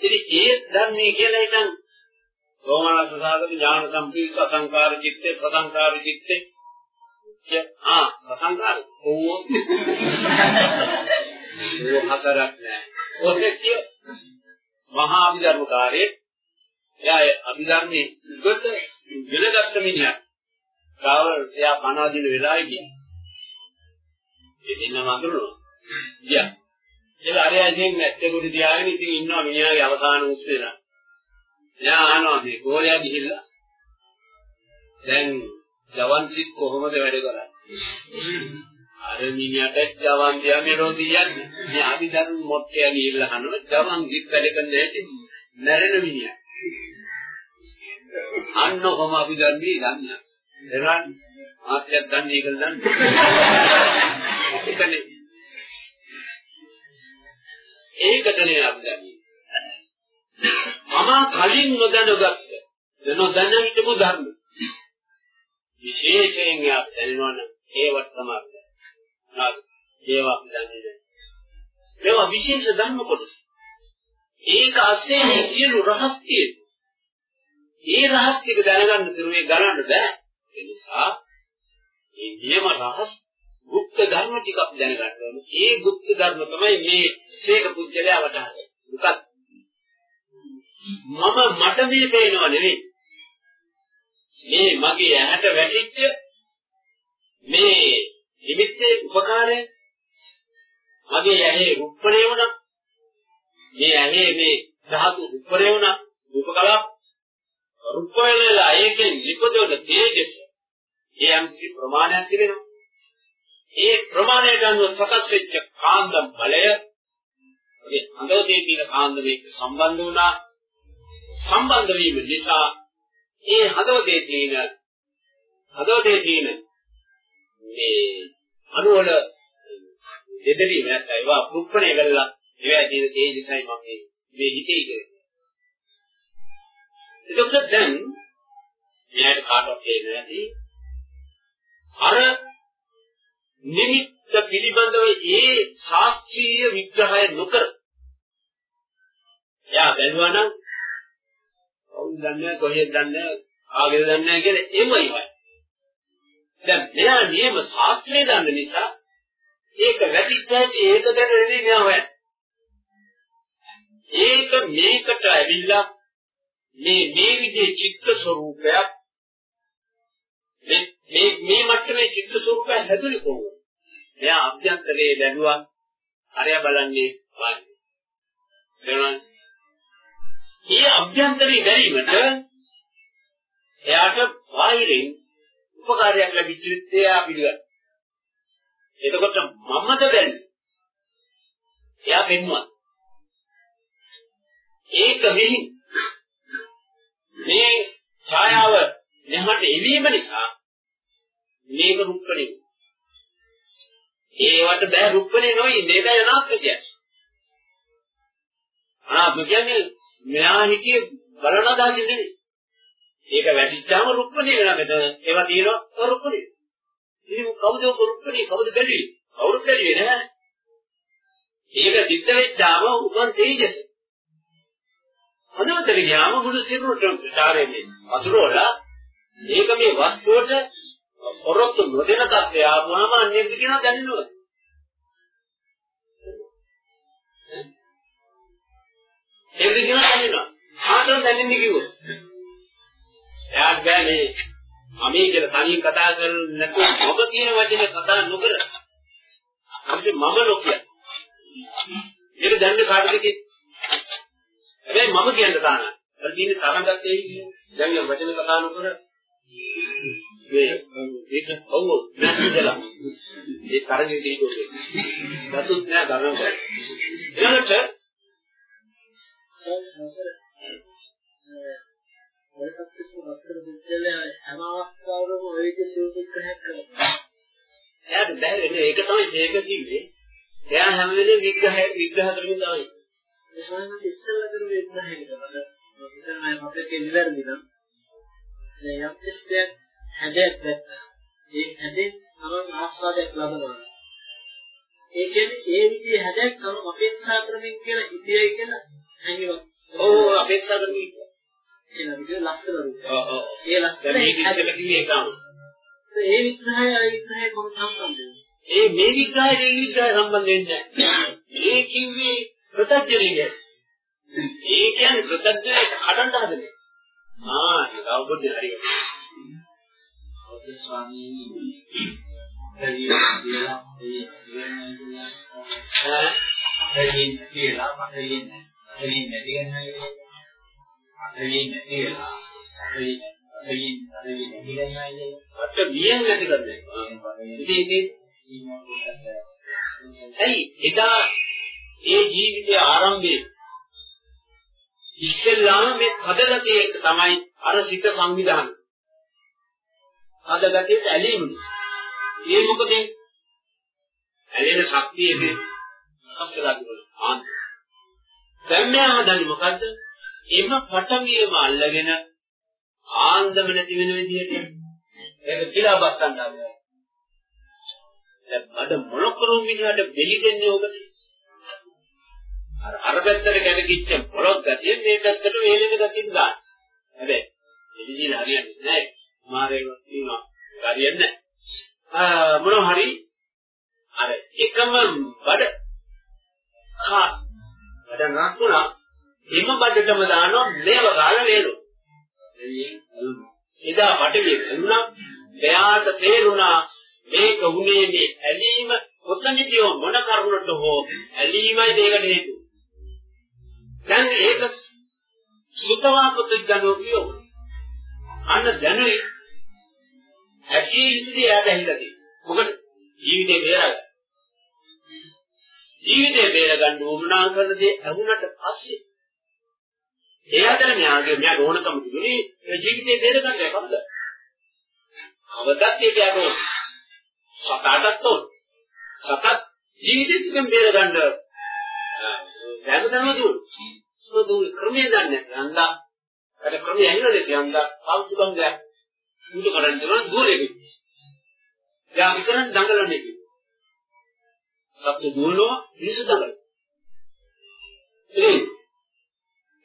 ඉතින් ඒ ධර්මයේ කියලා ඉතින් සෝමනස්ස සාගත ඥාන සම්පීත අසංකාර චිත්තේ ප්‍රසංකාර චිත්තේ කිය ආ ප්‍රසංකාර ඕ ඕ හතරක් නෑ ඔතේ කිය මහා අභිධර්මකාරයේ එයා අභිධර්මයේ ඉගත ඉගෙනගත්ත මිනිහා. ගාව එයා බණ අදින වෙලාවේ ගියා. දෙන්නම අඳුරනවා. ගියා. ඒක අරයන්ගෙන් නැත්තේකට තියාගෙන ඉතින් ඉන්නවා මිනිහාගේ අවසාන උස්සේලා. එයා අහනවා මේ ගෝලයා ගිහිල්ලා දැන් ජවන් සිත් කොහොමද වැඩ කරන්නේ? අර මිනිහට ජවන් දියාමේ රෝදියන්නේ. මේ අභිධර්ම මොට්ටය ගිහිල්ලා අහනවා ජවන් සිත් වැඩ කරන්නේ නැති නැරෙන මිනිහා. අන්න කොහොම අභිධර්මී ගන්න. එරන් ආත්‍යයක් ගන්න ඒක දන්නේ. ඒකනේ ඒකටනේ අපි දන්නේ. මම කලින් නොදැනගත්ත නොදැන හිටපු ධර්ම. විශේෂයෙන් යා දැනනවනම් ඒවත් තමයි නේද ඒවා අපි දන්නේ නැහැ ඒවා විශේෂ ධර්ම කොටස. ඒක අස්සේ මේ සියලු රහස් තියෙනවා. ඒ රහස් ටික දැනගන්න තුරුේ ගණන්න බෑ. ඒ නිසා මේ නියම රහස් গুপ্ত ධර්ම ටිකක් දැනගන්න ඕනේ. ඒ গুপ্ত ධර්ම තමයි මේ ශේක පුජ්‍යලයා වටහාගන්නේ. මොකක්ද? මම මට මේ පේනව නෙවෙයි. මේ මගේ ඇහැට වැටිච්ච මේ නිමිත්තේ උපකාරය මගේ ඇහි රුප්පණය වුණා. මේ ඇහි මේ ධාතු රුප්පණය වුණා. රූපකලාප රුප්පණයලා ඒකෙන් නිපදවන තේජස ඒ යම් ප්‍රමාණයක් තිබෙනවා. ඒ ප්‍රමාණයට අනුව සකස් වෙච්ච කාන්දම් බලය ඒ හදවතේ තියෙන කාන්දමේක සම්බන්ධ වුණා. සම්බන්ධ වීම නිසා ඒ හදවතේ තියෙන හදවතේ තියෙන මේ අණුවල දෙදවි නැත්නම් ඒවා කුප්පණේ වෙලා ඒවා තියෙන තේජසයි මම මේ මේ හිතේ කියන්නේ. එතකොට දැන් මෙයාට කාටවත් තේරෙන්නේ නැති අර නිමිත්ත පිළිබඳව ඒ ශාස්ත්‍රීය විග්‍රහය නොකර එයා බැලුවා නම් කවුද දන්නේ කොහෙද දන්නේ ආගෙද දන්නේ කියලා එමයි. දැන් මෙයා නියම ශාස්ත්‍රය දන්න නිසා ඒක වැටිච්ච හැටි ඒක ගැන නෙවෙයි මෙයා හොයන්නේ. ඒක මේකට ඇවිල්ලා මේ මේ විදිහේ චිත්ත ස්වરૂපයක් මේ මේ මේ මට්ටමේ චිත්ත ස්වરૂපය හැදුනේ කොහොමද? මෙයා අභ්‍යන්තරයේ බැලුවා අරය බලන්නේ වාගේ. එනවා. මේ අභ්‍යන්තරේ බැලීමට එයාට බාහිරින් උපකාරයක් ලැබිච්ච විදිහට එයා පිළිගන්නවා. එතකොට මමද බැලුවේ. එයා පෙන්වනවා. ඒක මෙහි මේ ඡායාව මෙහාට එවීම නිසා මේක රුක්කණේ. ඒවට බෑ රුක්කණේ නොයි මේකයි අනාත්ම කියන්නේ. අනාත්ම කියන්නේ මෙහා හිටියේ බලන දාන්නේ නෙවෙයි. ඒක වැටිච්චාම රුක්කණේ වෙනවා මෙතන. ඒවා තියෙනවා රුක්කණේ. ඉතින් කවුද රුක්කණේ කවුද බැලුවේ? කවුරුත් බැලුවේ නෑ. ඒක සිද්ධ වෙච්චාම උපන් තේජස. හදවතට ගියාම මුළු සිරුරට ප්‍රචාරයෙන් වතුරවලා මේක මේ වස්තුවට පොරොත්තු නොදෙන තත්ත්වය ආවම අන්නේද කියනවා දැනෙනවා. ඒක කියනවා දැනෙනවා. ආතන දැනෙන්නේ කිව්වොත්. එයාට බෑ මේ මම කියලා තනියෙන් කතා කරන්නේ නැතුව ඔබ කියන වචනේ කතා නොකර අපි මම නොකිය. මේක දැනන්නේ කාටද කියන්නේ? හැබැයි මම කියන්න දාන. අර කියන්නේ තරංගත් ඒ දැන් මේ වචන කතා නොකර මේ ඒක ඔව් නැතිදලා. ඒ තරංගේ දීගොගේ. දතුත් නෑ ගමන බෑ. ඊළඟට ඔයකත් එක්ක වත්තර බුද්ධලයා හැම අවස්ථාවකම ඔය විදිහේ සූත්‍රයක් කරනවා. එයාට බෑ වෙන්නේ ඒක තමයි මේක කිව්වේ. එයා හැම වෙලේම විග්‍රහය විග්‍රහ කරමින් තමයි. ඒ ස්වාමීන් ඉස්සෙල්ලා කරු විග්‍රහයකට මම හිතන්නේ මතකේ නිවැරදි නම් දැන් යම් කිසි හැදයක් දැක්කා. ඒ හැදෙන් තමයි ආස්වාදයක් ලබනවා. ඒ කියන්නේ ඒ විදිහේ හැදයක් තමයි අපේක්ෂා කරමින් කියලා හිතේ කියලා හැඟීමක්. ඔව් අපේක්ෂා කරමින් කියන විදිහ ලස්සන රූප. ඔව් ඔව්. ඒ ලස්සන මේක ඉස්සෙල්ලා කිව්වේ ඒකම. ඒ විග්‍රහය ඒ විග්‍රහය කොහොමද සම්බන්ධ ඒ මේ විග්‍රහයට ඒ විග්‍රහය සම්බන්ධ වෙන්නේ නැහැ. ඒ කිව්වේ ප්‍රත්‍යක්ෂණය. ඒ කියන්නේ ප්‍රත්‍යක්ෂණය කඩන්න හදන්නේ. ආ ඒක අවබෝධය හරියට. ඔතන ස්වාමීනි දෙවියන් කියලා ඒ දෙවියන් කියලා මතලින් මතලින් නැති ගන්නයි මතලින් නැති වෙලා මතලින් මතලින් මතලින් නැති ගන්නයි අත වියෙන් නැති කරන්නේ. ඉතින් ඉතින් ඇයි එදා ඒ ජීවිතයේ ආරම්භයේ ඉස්සෙල්ලාම මේ කදගතිය එක තමයි අර සිත සංවිධානය. කදගතියට ඇලීම. ඒ මොකද? ඇලෙන ශක්තිය මේ අස්කලාදිවල ආන්. දැන් මෙයාම දන්නේ මොකද්ද? එම පටමියම අල්ලගෙන ආන්දම නැති වෙන විදිහට ඒක කියලා බස්සන්න හදනවා. දැන් බඩ මොලකරුම් විදිහට බෙලි දෙන්නේ ඔබට. අර අර පැත්තට කැලකිච්ච පොළොක් ගතිය මේ පැත්තට වේලෙන ගතියෙන් ගන්න. හැබැයි එදින හරියන්නේ නැහැ. මාරේව තියෙනවා. හරියන්නේ නැහැ. මොන හරි අර එකම බඩ කා බඩ නක්කුණා එම බඩටම දානවා මේව ගාලා වේලු. එදා වටේ වුණා එයාට තේරුණා මේක උනේ මේ ඇලීම කොතනදී මොන කරුණට හෝ ඇලීමයි මේකට හේතුව. දැන් ඒක සුතවා පුදුජනෝ කියෝ. අන්න දැනුයි ඇකී ඉතිරි එයාට ඇහිලා තියෙනවා. මොකද ජීවිතේ බේරගන්න. ජීවිතේ බේරගන්න උවමනා කරන දේ ඇහුනට පස්සේ ඒ අතර න්යාගේ මෙයාට ඕනකම තිබුණේ ජීවිතේ බේරගන්න කවද? කවදත් ඒක යනවා. සතාටත් ඕන. සතත් ජීවිතෙන් බේරගන්න දැනදම දුන්නේ. සුදු ක්‍රමයේ දන්නේ නැන්දා. අර ක්‍රමයේ ඇහිලා නැන්දා පාවිච්චි කරන්නේ. මුතු කරන්නේ දුර දුරේ. යා විතරක් දඟලන්නේ කිව්වා. සත්‍ය දුවනවා මිනිස්සු දඟලන. ඒ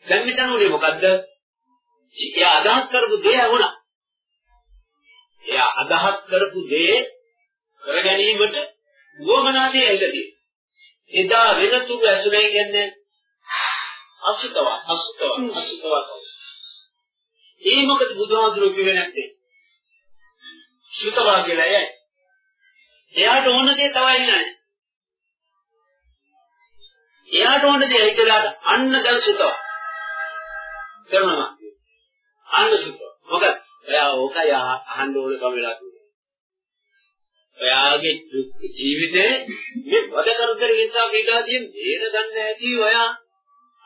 දැන් මෙතන උනේ මොකද්ද? එයා අදහස් කරපු දේ වුණා. එයා අදහස් කරපු දේ කර ගැනීමට වොමනාදී ඇයිදදී. එදා වෙනතුරු ඇසුරේ කියන්නේ අසුතව අසුතව අසුතව. ඒ මොකද බුදුහාමුදුරුවෝ කිව්වේ නැත්තේ? සුතවා කියලා යයි. එයාට ඕන දේ තවයි නැහැ. එයාට ඕන දේ හිතලාට අන්න දැන් සුතවා. කරනවා. අන්න සුතවා. මොකද එයා ඕකයි අහන්න ඕන කම වෙලා තියෙන්නේ. ඔයාගේ ජීවිතේ මේ වද කරදර නිසා වේදාදීන් දේර ගන්න ඇති ඔයා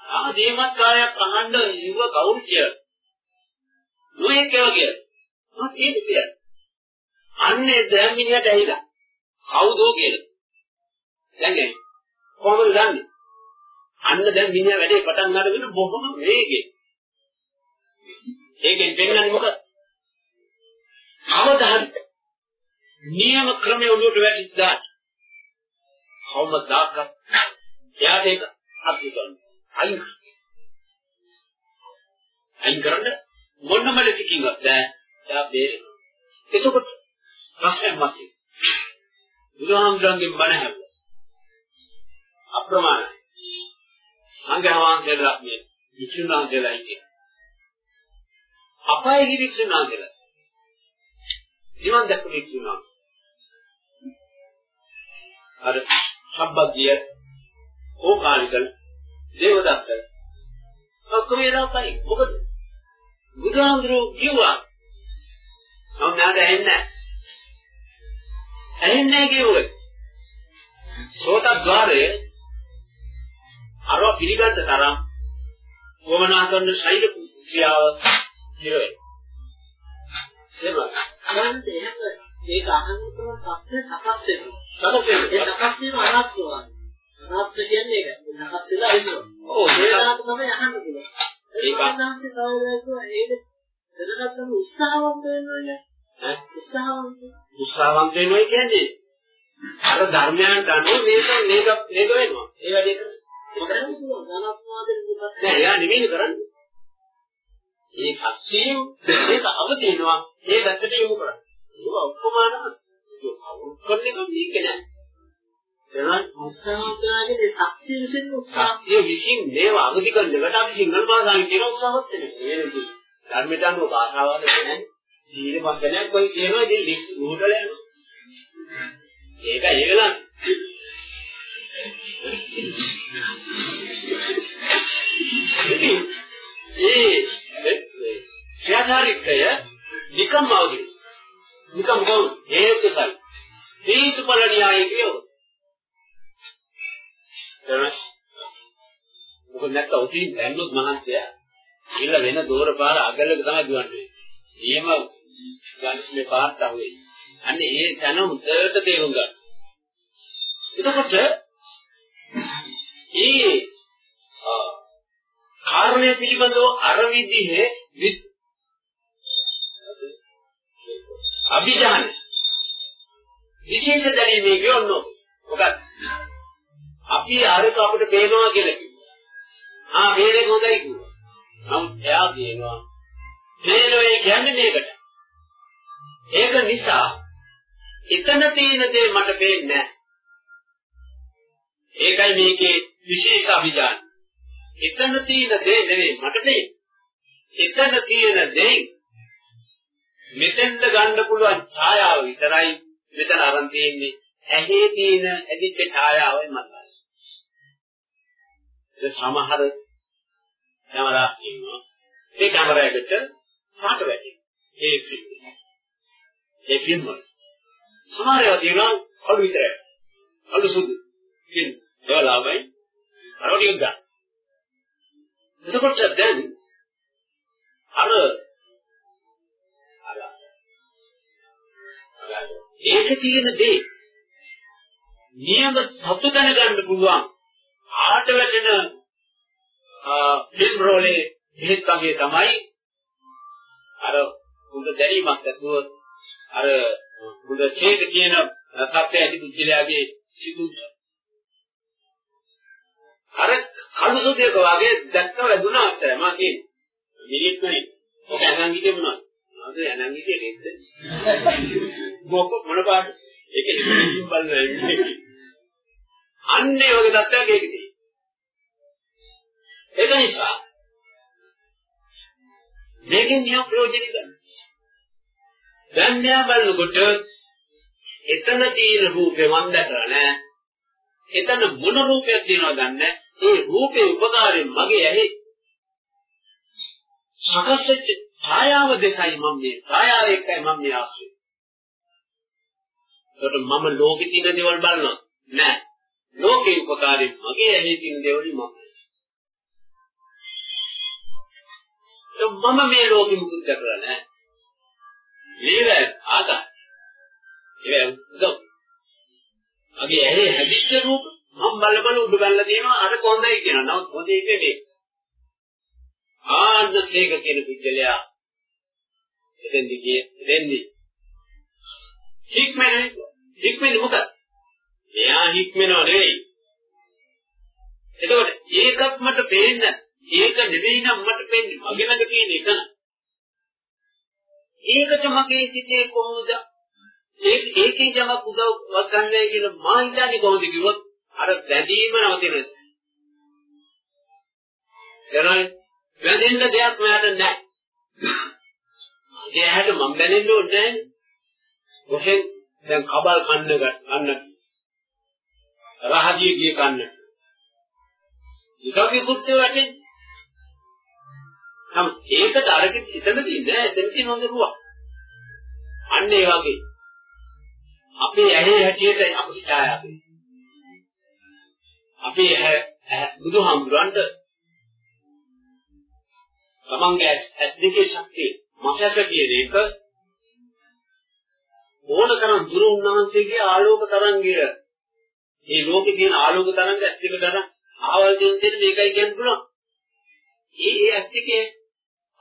ආදීමත් කායක් අහන්න ඉව කවුරු කියලා. නොයෙක් ඒවා කියලා. මොකද ඒක කියලා. අන්නේ දැන් මිනිහට ඇහිලා. කවුදෝ කියලා. දැන් ඇයි? කොහොමද දන්නේ? අන්න දැන් මිනිහා වැඩේ පටන් ගන්නගෙන බොහොම වේගෙන්. ඒකෙන් දෙන්නන්නේ මොකද? කවදා හරි නියම ක්‍රමයේ උඩට වැටිලා කවමදාකත් එයාට ඒක අත්දැක ගන්න. අයින් අයින් කරන්න මොනම ලෙසකින්වත් බෑ. එයා බේරෙනවා. එතකොට ප්‍රශ්නයක් මතුවේ. බුදුහාමුදුරන්ගේ බණ හැබ්බ. අප්‍රමාණයි. සංඝයාවන්සේලා මේ විචුණාන්සේලා ඉන්නේ. අපායේ විචුණාන්සේලා. නිවන් දැක්ක විචුණාන්ස. අර සම්බද්ධිය ඕකානිකල් දේවදත්ත ඔක්කොම එනවායි මොකද බුදුහාමුදුරුවෝ කිව්වා මම නෑ ඇහෙන්නේ ඇහෙන්නේ නැහැ කියුවේ. සෝතද්්වාරයේ අරව පිළිගන්න තරම් වමනා කරන ශෛල ක්‍රියාව ඉරවේ. එහෙනම් ඒක අහන්නකොට සත්‍ය සකස් වෙනවා. සකස් වෙනවා. ඒ සකස් වීම අනාත්මයි. අනාත්ම කියන්නේ ඒක. සකස් වෙලා ඉන්නවා. ඔව් ඒක තමයි අහන්න පුළුවන්. ඒක අනාත්මයි තමයි ඒක දැනගන්න උත්සාහවන්ත වෙනවා උත්සාහවන්ත උත්සාහවන්ත වෙනවා කියන්නේ අර ධර්මයන්ට අනුව මේක මේක මේක වෙනවා. ඒ වැඩේ කරන්නේ. නෑ එයා නෙමෙයි කරන්නේ. ඒ කච්චියු මේක අවදිනවා. ඒ පැත්තට යොමු කරන්නේ. ඒක ඔක්කොම අනම කරන එක මේක නෑ. එනවා උත්සාහවන්තයාගේ ශක්තිය විසින් උත්සාහය විසින් මේව අවදි කරනකොට අපි සිංහල භාෂාවෙන් කියන උත්සාහවත් වෙනවා. ධර්මයට අනුව භාෂාවාද නැහැ. ජීවිත පස්සනයක් කොයි කියනවා ඉතින් උහුටල යනවා. ඒක ඒගලන්. ඒ ක්‍රියාචාරිත්වය නිකම් අවදි. නිකම් ගොල් හේතුසල්. හේතුඵල න්‍යාය කියෝ. මොකද නැත්නම් උතින් දැන්නොත් මහන්සියා ඉල්ල වෙන දෝර පාර අගලක තමයි දුවන්නේ. ඊයම ගන්න මේ පාට අහුවේ. අන්න ඒ තන උදේට තේරුම් ගන්න. එතකොට ඒ කාරණය පිළිබඳව අර විදිහේ අභිජාන විශේෂ දැනීමේ කියොන්නෝ මොකක්ද? අපි අරක අපිට පේනවා කියලා කිව්වා. ආ මේක හොඳයි කිව්වා. නමුත් එයා කියනවා පේනොයි කියන්නේ මේකට. ඒක නිසා එතන තියෙන දේ මට පේන්නේ නැහැ. ඒකයි මේකේ විශේෂ අභිදාන. එතන තියෙන දේ නෙවෙයි මට පේන්නේ. එතන තියෙන දේ මෙතෙන්ද ගන්න පුළුවන් ඡායාව විතරයි මෙතන අරන් තියෙන්නේ. ඇහි තියෙන ඇදිච්ච ඡායාවයි මතයි. ඒ සමහර කැමරා ඉන්නවා. ඒ කැමරාවකට පාට වැටෙනවා. ඒ ෆිල්ම්. ඒ ෆිල්ම් වල. සමහර ඒවා තියෙනවා අලු විතරයි. අලු සුදු. ෆිල්ම්. ඒක ලාභයි. අරෝටිය ගන්න. එතකොට දැන් අර අර ඒකේ තියෙන දේ නියම සතු දැනගන්න පුළුවන් ආට වැටෙන ෆිල්ම් රෝලේ දෙහෙත් වගේ තමයි අර හොඳ දැනීමක් ඇතුව අර හොඳ ඡේද කියන තත්ත්වය ඇති පුද්ගලයාගේ සිතුම් අර කනුසුදේක වගේ දැක්ක ලැබුණා අත්‍යය මා කියන්නේ. මිනිත් නෙයි ඔක අනන් හිතේ මොනවද? අද අනන් හිතේ නේද? මොක මොන පාට? ඒක ඉතින් බලන්න අන්නේ වගේ තත්ත්වයක් ඒකදී ඒක නිසා මේකෙන් නියම ප්‍රයෝජන ගන්න. දැන් මෙයා බලනකොට එතන තියෙන රූපේ මන් දැකලා නෑ. එතන මොන රූපයක් තියෙනවද දන්නේ ඒ රූපේ උපකාරයෙන් මගේ ඇහි සකස් වෙච්ච ඡායාව දෙකයි මම මේ ඡායාව එකයි මම මේ ආශ්‍රය. ඒකට මම ලෝකෙ තියෙන දේවල් බලනවා නෑ. ලෝකේ උපකාරයෙන් මගේ ඇහි තියෙන දේවල් මම මම මේ ලෝකෙ මුකුත් දැකලා නැහැ. මේක ආදා. ඒක උදව්. අගේ ඇහි හැදිච්ච රූප මම බල බල උඩ බැලලා තියෙනවා අර කොහොඳයි කියනවා. නමුත් හොඳේ නෙමෙයි. ආන්න සේක කියන පුජ්‍යලයා එතෙන්දි ගියේ එතෙන්දි හික්මනේ හික්මනේ මොකද? එයා හික්මනව නෙවෙයි. එතකොට ඒකත් මට පේන්නේ ඒක නෙවෙයි නම් මට පෙන්නේ මගේ ළඟ තියෙන එක. ඒකට මගේ සිතේ කොහොමද ඒක ඒකේ යමක් උදව්වක් ගන්නයි කියලා මා හිතන්නේ කොහොමද කිව්වොත් අර බැඳීම නවතින. එනයි බැඳෙන්න දෙයක් මට නැහැ. ඒ හැට මම බැඳෙන්න ඕනේ නැහැ. කොහෙන් දැන් කබල් කන්න ගන්න. රහදිය ගිය කන්න. ඒකකේ කුත්තේ වටේ නම් ඒකට අරගෙන එතනදී නෑ එතන තියෙන හොඳ රුවක්. අන්න ඒ වගේ අපේ ඇහි හැටියට අපේ ඡායාවේ. අපේ ඇහ බුදුහාමුදුරන්ට තමන්ගේ ඇස් දෙකේ ශක්තිය මතක කියන එක ඕනතරම් දුර උන්වහන්සේගේ ආලෝක තරංගය මේ ලෝකේ තියෙන ආලෝක තරංග ඇස් දෙක තරම් ආවල් දෙන දෙන්න මේකයි කියන්න පුළුවන්. ඒ ඒ ඇස් දෙකේ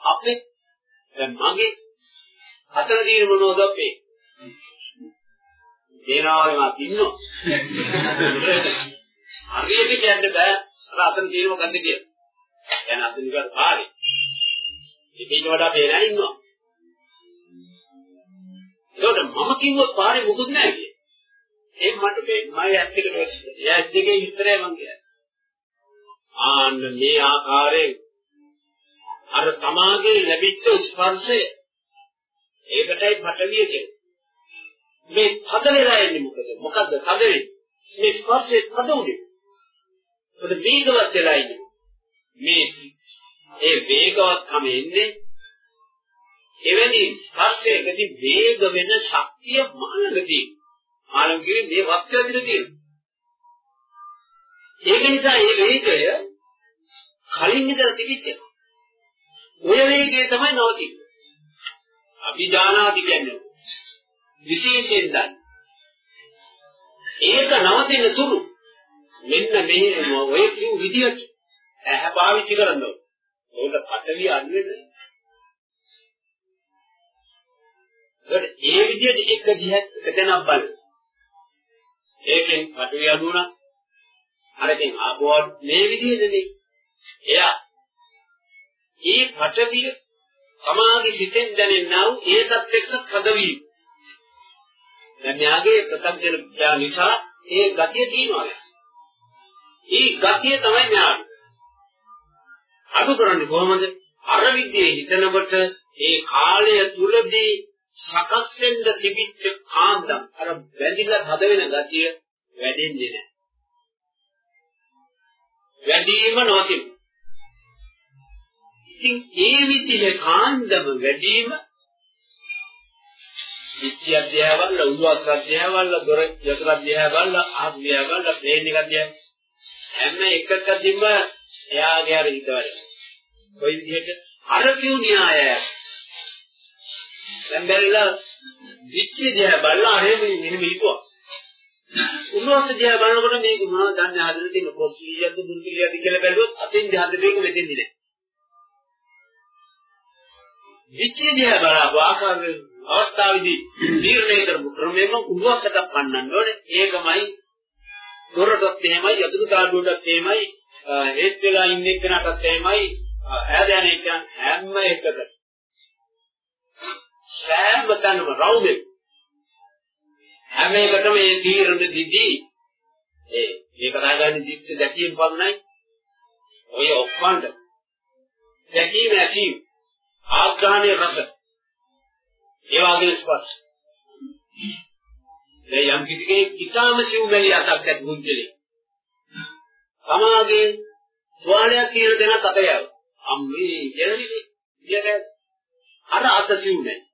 අපේ දැන් මගේ අතන තියෙන මොනවද අපේ දේනාවේම ඉන්නෝ හරියට කියන්න බෑ අර අතන තියෙන මොකද්ද කියලා දැන් අතන ඉවර පාරේ ඉතින් වඩා පේලා ඉන්නවා ඒකට මම කිව්වොත් පාරේ මොකුත් නැහැ කිය. ඒ මට මේ මම ඇස් දෙකට වැටි. ඒ ඇස් දෙකේ විතරයි මං කියන්නේ. ආන්න මේ ආකාරයෙන් අර තමාගේ ලැබිච්ච ස්පර්ශය ඒකටයි පටවිය කියන්නේ. මේ තද වෙලා ඉන්නේ මොකද? මොකද්ද තද වෙන්නේ? මේ ස්පර්ශයේ තද උනේ. ඒකට වේගවත් වෙලා ඉන්නේ. මේ ඒ වේගවත්කම එන්නේ එවැනි ස්පර්ශයකදී වේග වෙන ශක්තිය මාළඟදී. මාළඟේ මේ වස්තු ඇතුළේ තියෙනවා. ඒක නිසා මේ වේගය කලින් ඉඳලා තිබිච්ච ඔය වේගය තමයි නවතින්නේ. අභිජානාති කියන්නේ විශේෂයෙන් දන්න. ඒක නවතින තුරු මෙන්න මෙහෙම ඔය කිව් විදියට ඇහැ පාවිච්චි කරන්න ඕන. ඒකට පටවිය අන්නේ ඒ විදිහට එක දිහක් එකතැනක් බලන්න. ඒකෙන් පටවිය අඳුනා අරකින් ආපුවා මේ විදිහටනේ. එයා ඒ පටවිය සමාගි සිතෙන් දැනෙනා වූ ඒකත් එක්ක කදවි. දැන් යාගේ ප්‍රත්‍යක්ෂ නිසා ඒ ගතිය තියෙනවා. ඒ ගතිය තමයි ඥාන. අඩු කරන්නේ කොහොමද? අර විද්‍යාවේ හිතනකොට ඒ කාලය තුලදී සකස් වෙන්න තිබිච්ච කාන්දම් අර බැඳිලා හද වෙන ගතිය වැඩෙන්නේ නැහැ. වැඩිම නොතිබු. ඉතින් ඒ විදිහේ කාන්දම වැඩිම විත්‍ය අධ්‍යාවල උල්වාස අධ්‍යාවල දොර යතර අධ්‍යාවල ආත්මියවල ප්‍රේණික අධ්‍යාව හැම එකකදීම එයාගේ අර හිතවල. කොයි විදිහට අර කියු න්‍යාය. දැන් බැරිලා දිච්චි දිහා බලලා අරේ මෙහෙම හිතුවා. උන්වහන්සේ දිහා බලනකොට මේක මොනවද දන්නේ හදලා තියෙන කොස්ලියක්ද දුන්කිලියක්ද කියලා බැලුවොත් අතින් දිහාද මේක මෙතෙන්දි නෑ. දිච්චි දිහා බලපුවා ආකාරයේ අවස්ථාවේදී තීරණය කරපු ක්‍රමෙම උන්වහන්සේට පන්නන්න ඕනේ. ඒකමයි දොරටත් එහෙමයි යතුරු තාඩුවටත් එහෙමයි හේත් වෙලා ඉන්න එක්කනටත් එහෙමයි ඈදෑන එක හැම එකකට සෑම තැනම රවුමේ හැම එකටම මේ තීරණ දිදී ඒ ඒක නාගන්නේ දික්ක දැකීම පමණයි ඔය ඔක්කොන්ට දැකීම ඇසීම ආග්‍රහණයේ රස. ඒ වගේ ස්පර්ශ. ඒ යම් කිසිකේ ඊටාම සිව්මැලි අතක් ඇති බුද්ධලේ සමාගේ තුවාලයක් කියලා දෙන කතයව අම්මේ යන්නේ කියද අර අත සිව්මැලි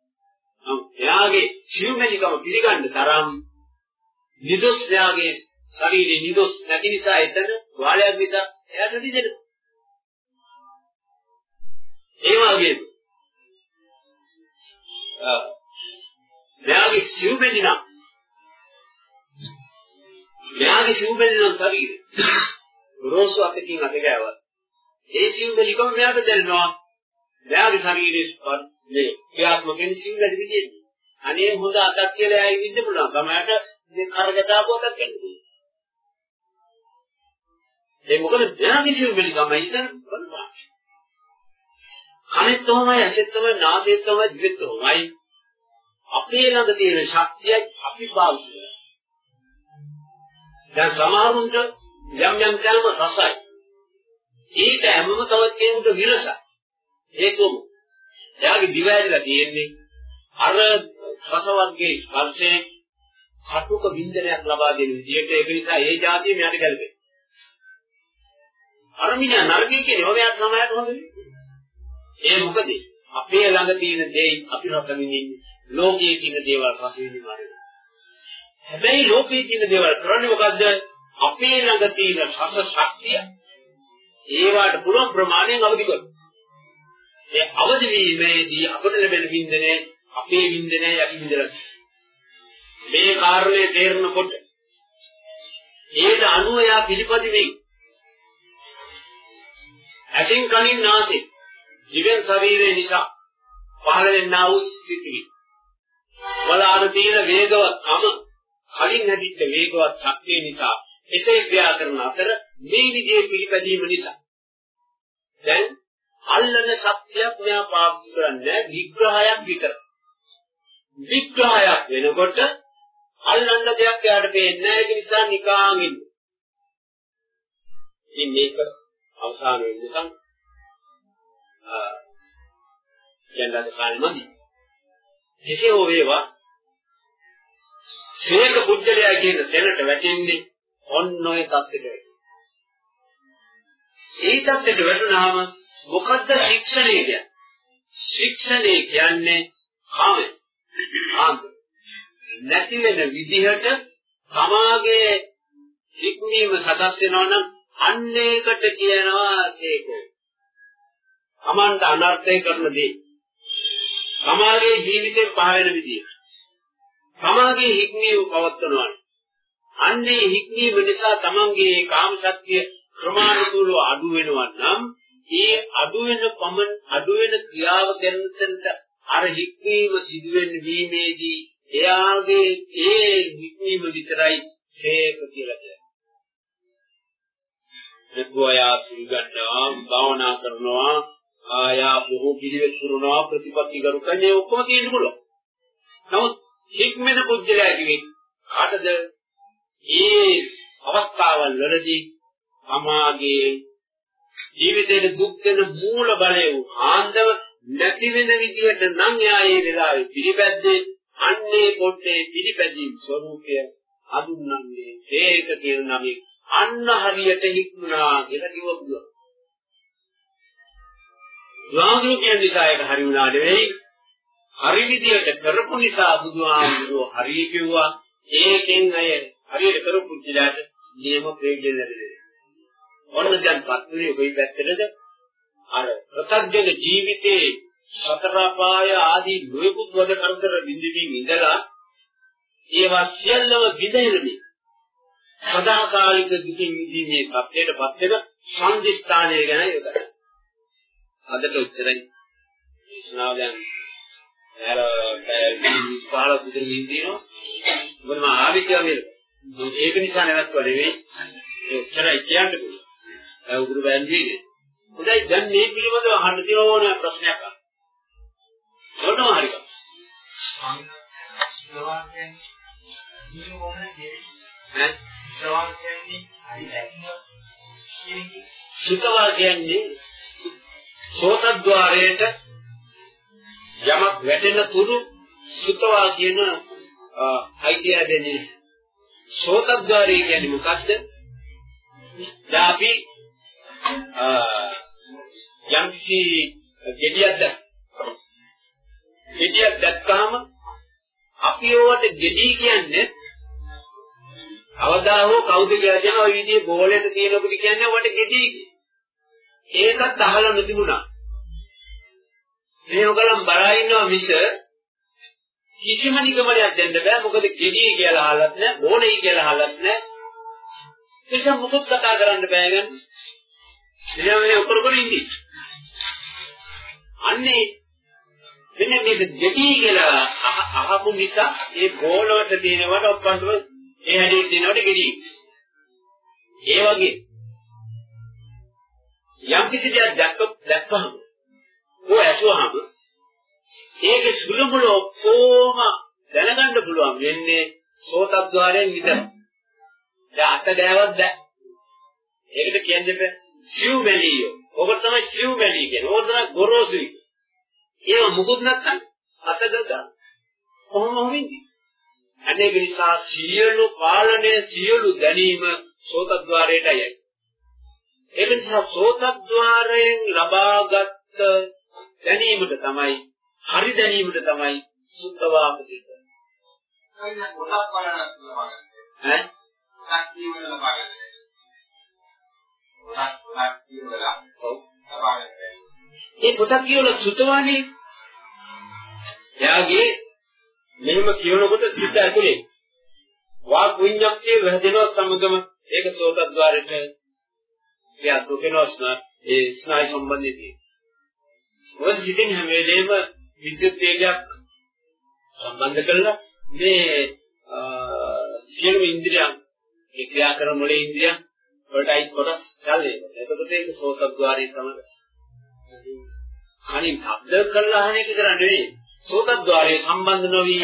එයාගේ සිව්මැලිකම පිළිගන්න තරම් නිදොස් එයාගේ ශරීරේ නිදොස් නැති නිසා එතන තුවාලයක් නිසා එයාට නිදෙනවා ඒ වගේම මෙයාගේ සිව්බෙලි නම් මෙයාගේ සිව්බෙලි නම් ශරීරය රෝසු අතකින් අත ගෑවත් ඒ සිව්බෙලිකම මෙයාට දැනෙනවා මෙයාගේ ශරීරයේ ස්පර්ශේ ක්‍රියාත්මකෙන් සිව්බෙලි විදියට අනේ හොඳ අතක් කියලා ඇයි ඉන්න පුළුවන් ගමයට මේ කරගතාවු අතක් එන්නේ ඒ මොකද මෙයාගේ සිව්බෙලිකම ඉතින් බලන්න කනෙත් තමයි ඇසෙත් තමයි නාසයෙත් තමයි දිවෙත් තමයි අපේ ළඟ තියෙන ශක්තිය අපි පාවිච්චි කරනවා. දැන් සමහරුන්ට යම් යම් කර්ම රසයි. ඒක හැමම තවත් කෙනෙකුට විරසයි. ඒකම එයාගේ දිව ඇදලා තියෙන්නේ අර රස වර්ගයේ ස්පර්ශයෙන් කටුක වින්දනයක් ලබා දෙන විදිහට ඒක නිසා ඒ જાතිය මෙයාට ගැලපෙන්නේ. අර මිනිහා නරකයේ කියන්නේ ඔබ යාත් සමායට හොඳ නෙවෙයි. ඒ මොකද අපේ ළඟ තියෙන දේ අපි රස විඳින්නේ ලෝකයේ තියෙන දේවල් රස විඳිනවා. හැබැයි ලෝකයේ තියෙන දේවල් කරන්නේ මොකද්ද? අපේ ළඟ තියෙන රස ශක්තිය ඒවට පුළුවන් ප්‍රමාණයෙන් අවදි කරනවා. ඒ අවදි වීමේදී අපට ලැබෙන වින්දනය අපේ වින්දනය යටි වින්දනය. මේ කාරණේ තේරෙනකොට ඒට අනුව යා පිළිපදිමින් ඇතින් කනින් නාසයෙන් දිවෙන් ශරීරය නිසා පහළ වෙන්නා වූ සිතිවිලි. වල අර තියෙන වේගවත්කම කලින් හැදිච්ච වේගවත් ශක්තිය නිසා එසේ ක්‍රියා කරන අතර මේ විදිහේ පිළිපැදීම නිසා. දැන් අල්ලන ශක්තියක් මෙයා පාවිච්චි කරන්නේ විග්‍රහයක් විතර. විග්‍රහයක් වෙනකොට අල්ලන්න දෙයක් යාට පේන්නේ නැහැ. ඒක නිසා නිකාන් ඉන්න ඉතින් මේක අවසාන වෙනකන් ආ කියන්නද කාලෙමදි එසේ හෝ වේවා ශේක පුජ්‍යලයා කියන තැනට වැටෙන්නේ ඔන්න ඔය தත්ත්වයට. ඒ தත්ත්වයට වැටුනහම මොකද්ද ශික්ෂණය කියන්නේ? ශික්ෂණය කියන්නේ කාමය. කාම. නැති වෙන විදිහට තමාගේ ඉක්මීම සකස් වෙනවා නම් අන්න ඒකට කියනවා ඒකෝ. තමන්ට අනර්ථය කරන දේ. තමාගේ ජීවිතේ පහ වෙන විදිහ. තමාගේ හික්මිය පවත්වනවා. අන්නේ හික්මීම නිසා තමන්ගේ කාම ශක්තිය ක්‍රමානුකූලව අඩු වෙනවා නම් ඒ අඩු වෙන පමණ අඩු වෙන ක්‍රියාව කරනතෙන්ට අර හික්මීම සිදු වෙන වීමේදී එයාගේ ඒ හික්මීම විතරයි ශේක කියලා කියන්නේ. එක්වයා සිල්ගන්නවා භාවනා කරනවා ආයා බොහෝ පිළිවෙත් පුරනවා ප්‍රතිපත්ති කරුකන්නේ ඔක්කොම තියෙන්න පුළුවන්. නමුත් හික්මෙන පුද්ගලයා කිවි කාටද? ඒ අවස්ථාවල් වලදී සමාගයේ ජීවිතයේ දුක් වෙන මූල බලය වූ ආන්දව නැති වෙන විදිහට නම් යා ඒ වෙලාවේ පිළිපැද්දේ අන්නේ පොට්ටේ පිළිපැදීම් ස්වરૂපය හඳුන්වන්නේ ඒක කියන නමේ අන්න හරියට හික්මුණා කියලා කිව්වොත් බුදුහාමුදුරු කියන නිසා ඒක හරි වුණා නෙවෙයි. හරි විදියට කරපු නිසා බුදුහාමුදුරුවෝ හරි කිව්වා. ඒකෙන් අය හරියට කරපු පුද්ගලයාට නියම ප්‍රයෝජන ලැබෙනවා. ඔන්න දැන් පත්තුනේ කොයි පැත්තටද? අර ප්‍රත්‍යජන ජීවිතේ සතර පාය ආදී නොයෙකුත් වද කරදර බින්දිමින් ඉඳලා ඒවා සියල්ලම විදෙන්නේ සදාකාලික දුකින් මිදීමේ තත්ත්වයටපත් වෙන සංදිස්ථානය ගැන යොදයි. අදට උත්තරයි. දේශනාව දැන් අර පහළ බුදුන් ඉන්දිනෝ මොකද මම ආවේ කියන්නේ ඒක නිසා නැවත්වා නෙවෙයි ඒ උත්තරයි කියන්න පුළුවන්. ඒ උගුරු බෑන්දියේ. හොඳයි දැන් මේ පිළිබඳව අහන්න තියෙන ඕන ප්‍රශ්නයක් අහන්න. මොනවා හරි ගන්න. සුතවා කියන්නේ සෝතද්්වාරයට යමක් වැටෙන තුරු සුතවා කියන අයිතිය දෙන්නේ සෝතද්්වාරය කියන්නේ මොකද්ද? දැන් අපි යම් කිසි ගෙඩියක් දැක් ගෙඩියක් දැක්කම අපි ඒවට ගෙඩි කියන්නේ අවදා හෝ කවුද කියලා කියන ওই විදිහේ බෝලෙට තියෙනකොට කියන්නේ වට ගෙඩි ඒකත් අහලා නොතිබුණා. මේක ගලම් බලා ඉන්නවා මිස කිසිම නිගමනයක් දෙන්න බෑ. මොකද ගෙඩි කියලා අහලත් නෑ බෝලෙයි කියලා අහලත් නෑ. ඒක මොකද කතා කරන්න බෑ ගන්න එයාගේ උකරගෙන ඉන්නේ. අන්නේ මෙන්න මේක දෙටි කියලා අහපු නිසා ඒ බෝලවට තියෙනවට ඔක්කොන්ටම ඒ හැටි තියෙනවට ගෙඩි. ඒ වගේ යම් කිසි දෙයක් දැක්ක දැක්කම ਉਹ ඇසුවහම ඒකේ සුළු මුළු ඔක්කොම දැනගන්න පුළුවන් වෙන්නේ සෝතද්්වාරයෙන් විතරයි. දැන් අත ගෑවත් බෑ. ඒකට කියන්නේ බෑ. සිව් මෙලියෝ. ඔබ තමයි සිව් මෙලිය කියන්නේ. ඕක තමයි ගොරෝසුයි. ඒව මුකුත් නැත්තම් අතගත කොහොම හොමින්දී අනේක නිසා සියලු පාලනය සියලු දැනීම සෝතද්්වාරයටයි ඒක නිසා සෝතද්්වාරයෙන් ලබාගත් දැනීමට තමයි හරි දැනීමට තමයි සුත්තවාපති අයින කොටස් බලන්න ඈ? කොටස් කියවල බලන්න කොටස් කොටස් කියවල ඔව් ලබාගන්න ඒ පොතක් කියවල සුතවානේ එයාගේ මෙහෙම කියනකොට සිත ඇතුලේ වාග් විඤ්ඤාප්තිය වැදෙනවා සමගම ඒක සෝතද්්වාරයට එයා දුකෙනවා ඒ ස්නායු සම්බන්ධයේදී. මොකද සිතින් හැම වෙලේම විද්‍යුත් වේගයක් සම්බන්ධ කරලා මේ සියලු ඉන්ද්‍රියන් ඒ ක්‍රියා කරන මොලේ ඉන්ද්‍රියන් වලටයි කොටස් ගන්නේ. එතකොට ඒක සෝතද්්වාරයේ තමයි. කනින් ශබ්ද කරලා අහන එක විතර නෙවෙයි. සෝතද්්වාරයේ සම්බන්ධ නොවි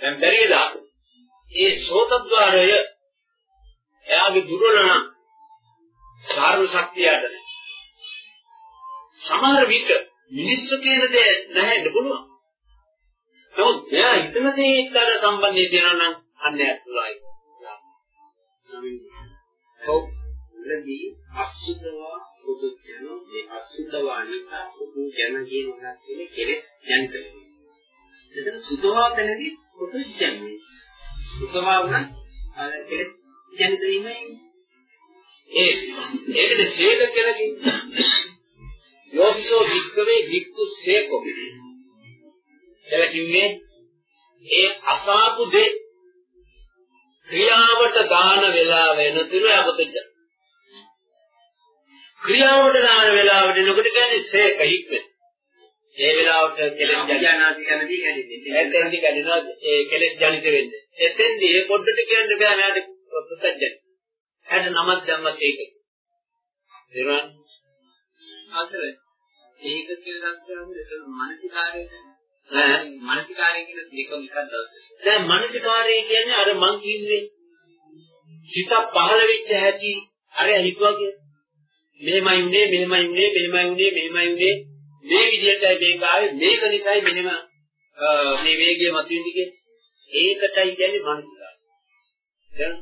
දැන් බැරිලා ඒ සෝතද්්වාරය එයාගේ දුර්වල නම් ධර්ම ශක්තියට සමහර විට මිනිස්සු කියන දේ නැහැන්න පුළුවන් නමුත් එයා හිතන දේ එක්කර සම්බන්ධය තියෙනවා නම් අන්නේ අතුලයි ඔව් ලදී අසුදවා බුදු ජන මේ අසුද්ධවානිසා බුදු ජන කියන එකත් කියන්නේ කෙලෙස් ජනිත වෙනවා. එතන සුද්ධවාතනදී බුදු ජන්නේ. සුද්ධවා වුණත් අර කෙලෙස් ජනිත වීමයි. ඒ ඒකද ශේක කියලා කියන්නේ. යෝගිසෝ වික්කවේ වික්කු සේකෝ. කියලා කිව්වේ ඒ අසාපු දෙ ක්‍රියාවට දාන වෙලා වෙනතුරු අපතේ ක්‍රියාවට දාන වෙලාවට එනකොට කියන්නේ සේක හික්මෙන. ඒ වෙලාවට කෙලෙස් ජනනාති කනදී කැඩෙන්නේ. එතෙන්දි කැඩෙනවා ඒ කෙලෙස් ජනිත වෙන්නේ. එතෙන්දි ඒ පොඩ්ඩට කියන්න බෑ මෑට පුතජන. හැට නමක් දැම්ම සේක. දේරන් අතර ඒක කියලා ගන්න මානසිකාරය නෑ. මානසිකාරය කියන දෙක එකක් දවස්. දැන් මානසිකාරය කියන්නේ අර මං කිව්වේ සිත පහළ වෙච්ච හැටි අර හිතුවා කියන්නේ මෙහෙමයි උනේ මෙහෙමයි උනේ මෙහෙමයි උනේ මෙහෙමයි උනේ. මේ විදිහටයි මේක ආවේ. මේක නිසායි මෙහෙම මේ වේගය මතුවෙන්නේ ඒකටයි කියන්නේ මානසිකාරය. දැන්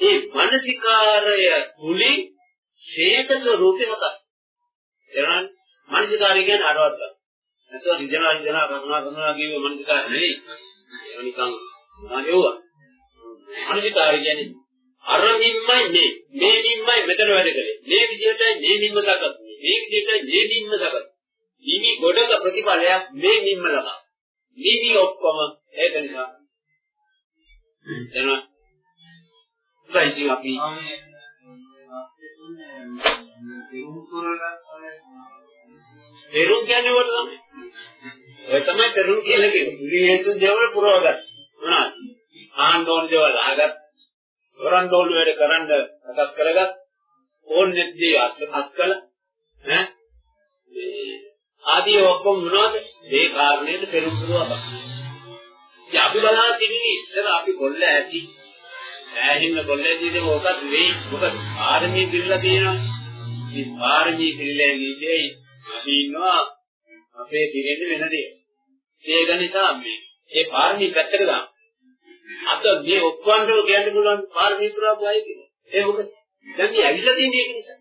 මේ මානසිකාරය තුලින් ශේත ස්වરૂපේ හතක්. එනවා මානසිකාරය කියන්නේ අරවත්. නැත්නම් හිතනවා හිතනවා කරුණා කරුණා කියව මානසිකාරය නෙවෙයි. ඒක නිකන් මොනවද ඒවා. මානසිකාරය කියන්නේ අර නිම්මයි මේ මේ නිම්මයි මෙතන වැඩ කළේ මේ විදිහටයි මේ නිම්ම සකස් මේ විදිහටයි මේ නිම්ම සකස් නිවි ගොඩක ප්‍රතිඵලයක් මේ නිම්ම ලබා නිවි ඔක්කොම ඒක නිසා එනවා ඉතින් අපි පෙරුම් කියන්නේ what තමයි. ඔය තමයි පෙරුම් කියලා කියන්නේ. විහෙතු දේවල් පුරවගන්න. මොනවාද? ආන්න ඕන දේවල් අහගත්. කරන්න ඕන වැඩ කරන්න අසස් කරගත්. ඕනෙත් දේ අස් කළ. ඈ ආදී ඔක්කොම මොනවද? මේ කාරණේට පෙරුම් පුරවගන්න. ඉතින් අපි බලා තින්නේ ඉස්සර අපි කොල්ල ඇති. ඈහින්න කොල්ල ඇතිද මොකක්ද වෙයි? මොකද ආර්මී පිළිලා තියෙනවා. මේ ආර්මී පිළිලා ඉන්නේ අපි ඉන්නවා අපේ පිරෙන්නේ වෙන දේ. ඒක නිසා මේ ඒ පාරමී පැත්තක දාන්න. අත මේ ඔක්කොන්ටම කියන්න පුළුවන් පාරමී පුරාපු අය කියලා. ඒ මොකද? දැන් මේ ඇවිල්ලා තියෙන එක නිසා.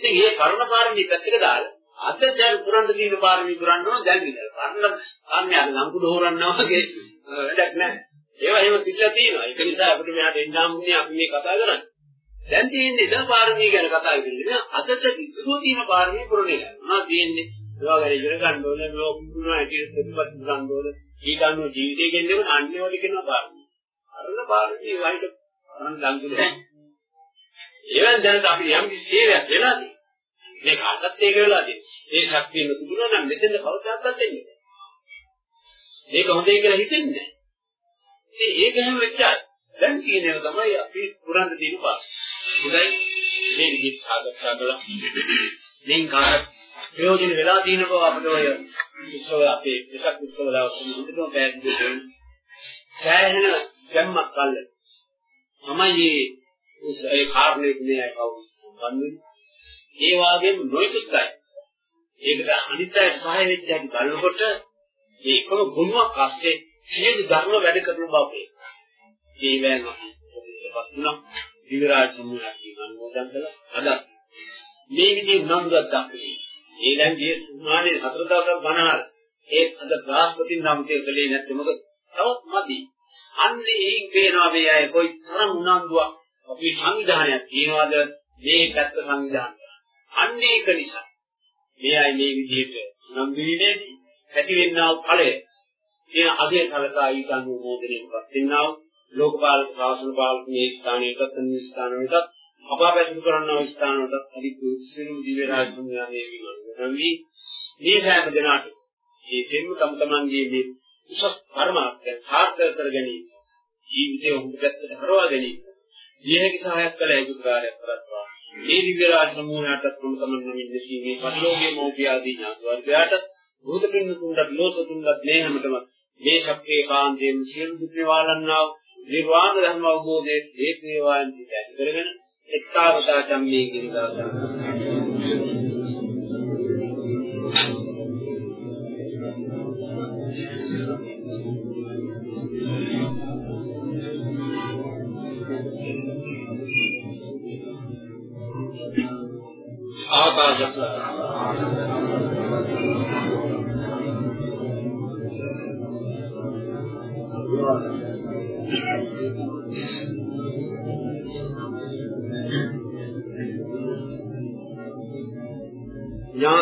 ඉතින් මේ කර්ම පාරමී පැත්තක දාලා අද දැන් පුරන්න තියෙන පාරමී පුරන්න ඕන දැන් විතර. කර්ම කර්මය ලංකුඩ හොරන්නවා වගේ වැඩක් නැහැ. ඒවා එහෙම පිටලා තියෙනවා. ඒක නිසා අපිට මෙහාට එන්න හම්බුනේ අපි මේ කතා කරන්නේ. දැන් තියෙන්නේ ඉතල පාරමී ගැන කතා කරන්නේ. අදට ඉතුරු තියෙන පාරමී පුරණේ ගැන. මොනවද තියෙන්නේ? ඒවා ගැන ඉගෙන ගන්න ඕනේ. ලෝක පුරණ ඇටියට ප්‍රතිපත්ති ගන්න ඕනේ. ඊට අනුව ජීවිතය ගෙන්නගෙන අන්නේ වල කියනවා පාරමී. අරන පාරමී වයිට අරන් ලං දුන්නා. ඒවෙන් දැනට අපි යම් කිසි සේවයක් වෙලා තියෙනවා. මේ කාටත් ඒක වෙලා තියෙනවා. ඒ ශක්තිය නුදුනා නම් මෙතෙන් කවදාවත් දෙන්නේ නැහැ. මේක හොඳයි කියලා හිතෙන්නේ නැහැ. ඉතින් ඒක හැම වෙච්චා දැන් කියනවා තමයි අපි පුරන්න තියෙන පාස්. හොඳයි මේ විදිහට සාකච්ඡා කළා. මෙන් කාට ප්‍රයෝජන වෙලා තියෙන බව අපිට ඔය උත්සව අපේ විසක් උත්සවලා සම්බන්ධව පැහැදිලි වෙනවා. සෑහෙන ගැම්මක් කල්ල. තමයි මේ ඒ කාරණේ මේ කවුරු සම්බන්ධ ඒ වගේම නොයෙකුත් අය. ඒකට අනිත් අය සහාය වෙච්ච හැටි බලනකොට මේ එකම ගුණයක් අස්සේ සියලු ධර්ම වැඩ කරන බව පේනවා. ඒ වෑම පොඩිපත් වුණා විවරාජ සමුහයක් අනුමෝදන් කළා. අද මේ විදිහේ උනන්දුවක් දක්වන්නේ ඒ දැන් මේ සුමානේ හතර දවසක් බණහල් ඒ අද බ්‍රහස්පති නම් කලේ නැත්නම් මොකද තවත් මදි. අන්නේ එයින් පේනවා මේ අය කොයි තරම් උනන්දුවක් අපි සංවිධානයක් තියනවාද? මේ පැත්ත සංවිධානය අන්නේ ඒක නිසා මේ අය මේ විදිහට නම් වීමේදී ඇති වෙන්නා වූ ඵලය කියන අධේ කලකා ඊට අනුමෝදනයටපත් වෙන්නා වූ ලෝකපාලක ශාසන පාලක මේ ස්ථානයකට අනිත් ස්ථානවලට අපාපැසු කරන්නා වූ ස්ථානවලට අධික සිරු දිව්‍ය රාජ්‍යමය මේ විමර්ශනවි මේ සෑම දිනකට මේ දෙන්න තම තමන්ගේ මේ උසස් පරමාර්ථය සාර්ථක කර ගැනීම ජීවිතය උඹ පැත්තට හරවා ගැනීම දීහක සහායක් කළ යුතු කාර්යයක් කරත්වා. මේ දිව්‍ය රාජ සමූහයට තම තමන් නමින් දෙසීමේ පරිලෝකයේ මෝපිය ආදී ඥාති වර්ගයාට භූත පින්නතුන්ට ලෝසතුන්ට මේ හැමතෙම මේ ශක්තිය කාන්තයෙන් සියලු දුක් නිවාලන්නා වූ නිර්වාණ ධර්ම අවබෝධයේ හේතු වේවාන් පිට කරගෙන එක්තාවතා ධම්මේ කිරිදාසා ආකාශ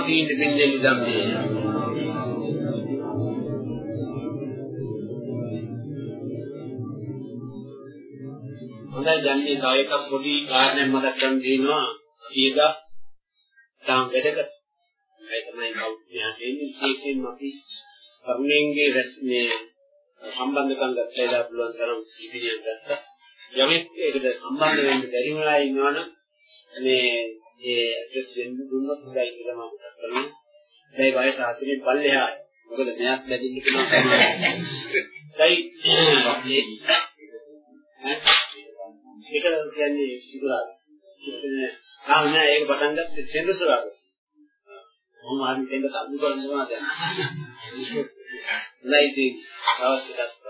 ඥාතීන් දෙන්නේ ධම්මේ හොඳයි යන්නේ තව එකක් පොඩි කාරණයක් මතක් කරන් දිනවා කීයදා? තාම වැඩක. ඒ තමයි කවුරුත් යන්නේ විශේෂයෙන්ම අපි කරුණෙන්ගේ මේ සම්බන්ධකම් ගත්තලා පුළුවන් තරම් ඉදිරියට ගත්තා. යමෙක් ඒකට සම්බන්ධ වෙන්න බැරි වුණා ඉන්නවනම් මේ ඒ ඇඩ්‍රස් දෙන්න දුන්නොත් හොඳයි කියලා මම කරනවා. ඒ වයස හතරෙන් පල්ලෙහායි. මොකද මෙයක් ලැබෙන්න පුළුවන්. ඒයි ඒක කියන්නේ සිදුරා. තාම නෑ ඒක පටන් ගත්තේ සෙන්දසුරාද. මොහොම හරි දෙන්න සම්මු කරනවා දැන්. නයිති අවශ්‍යතාවක්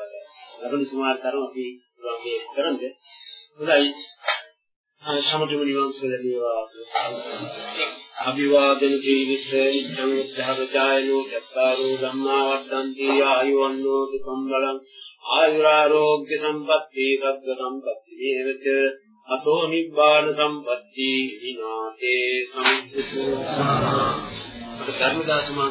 ලබන සුමාර තරම අපි මේ කරන්නේ. හොඳයි. සමතුලිත නිවන් සුව ලැබේවා. අභිවාදන ජීවිස නිත්‍යං ධර්මජායනෝ චත්තාරෝ ධම්මා වර්ධන්ති ආයුවන්නෝ සම්බලං ආයුරාෝග්‍ය සම්පatti සග්ග සම්පatti හේවච අතෝ නිබ්බාන සම්පatti විනාතේ සහ ධර්මදාසමා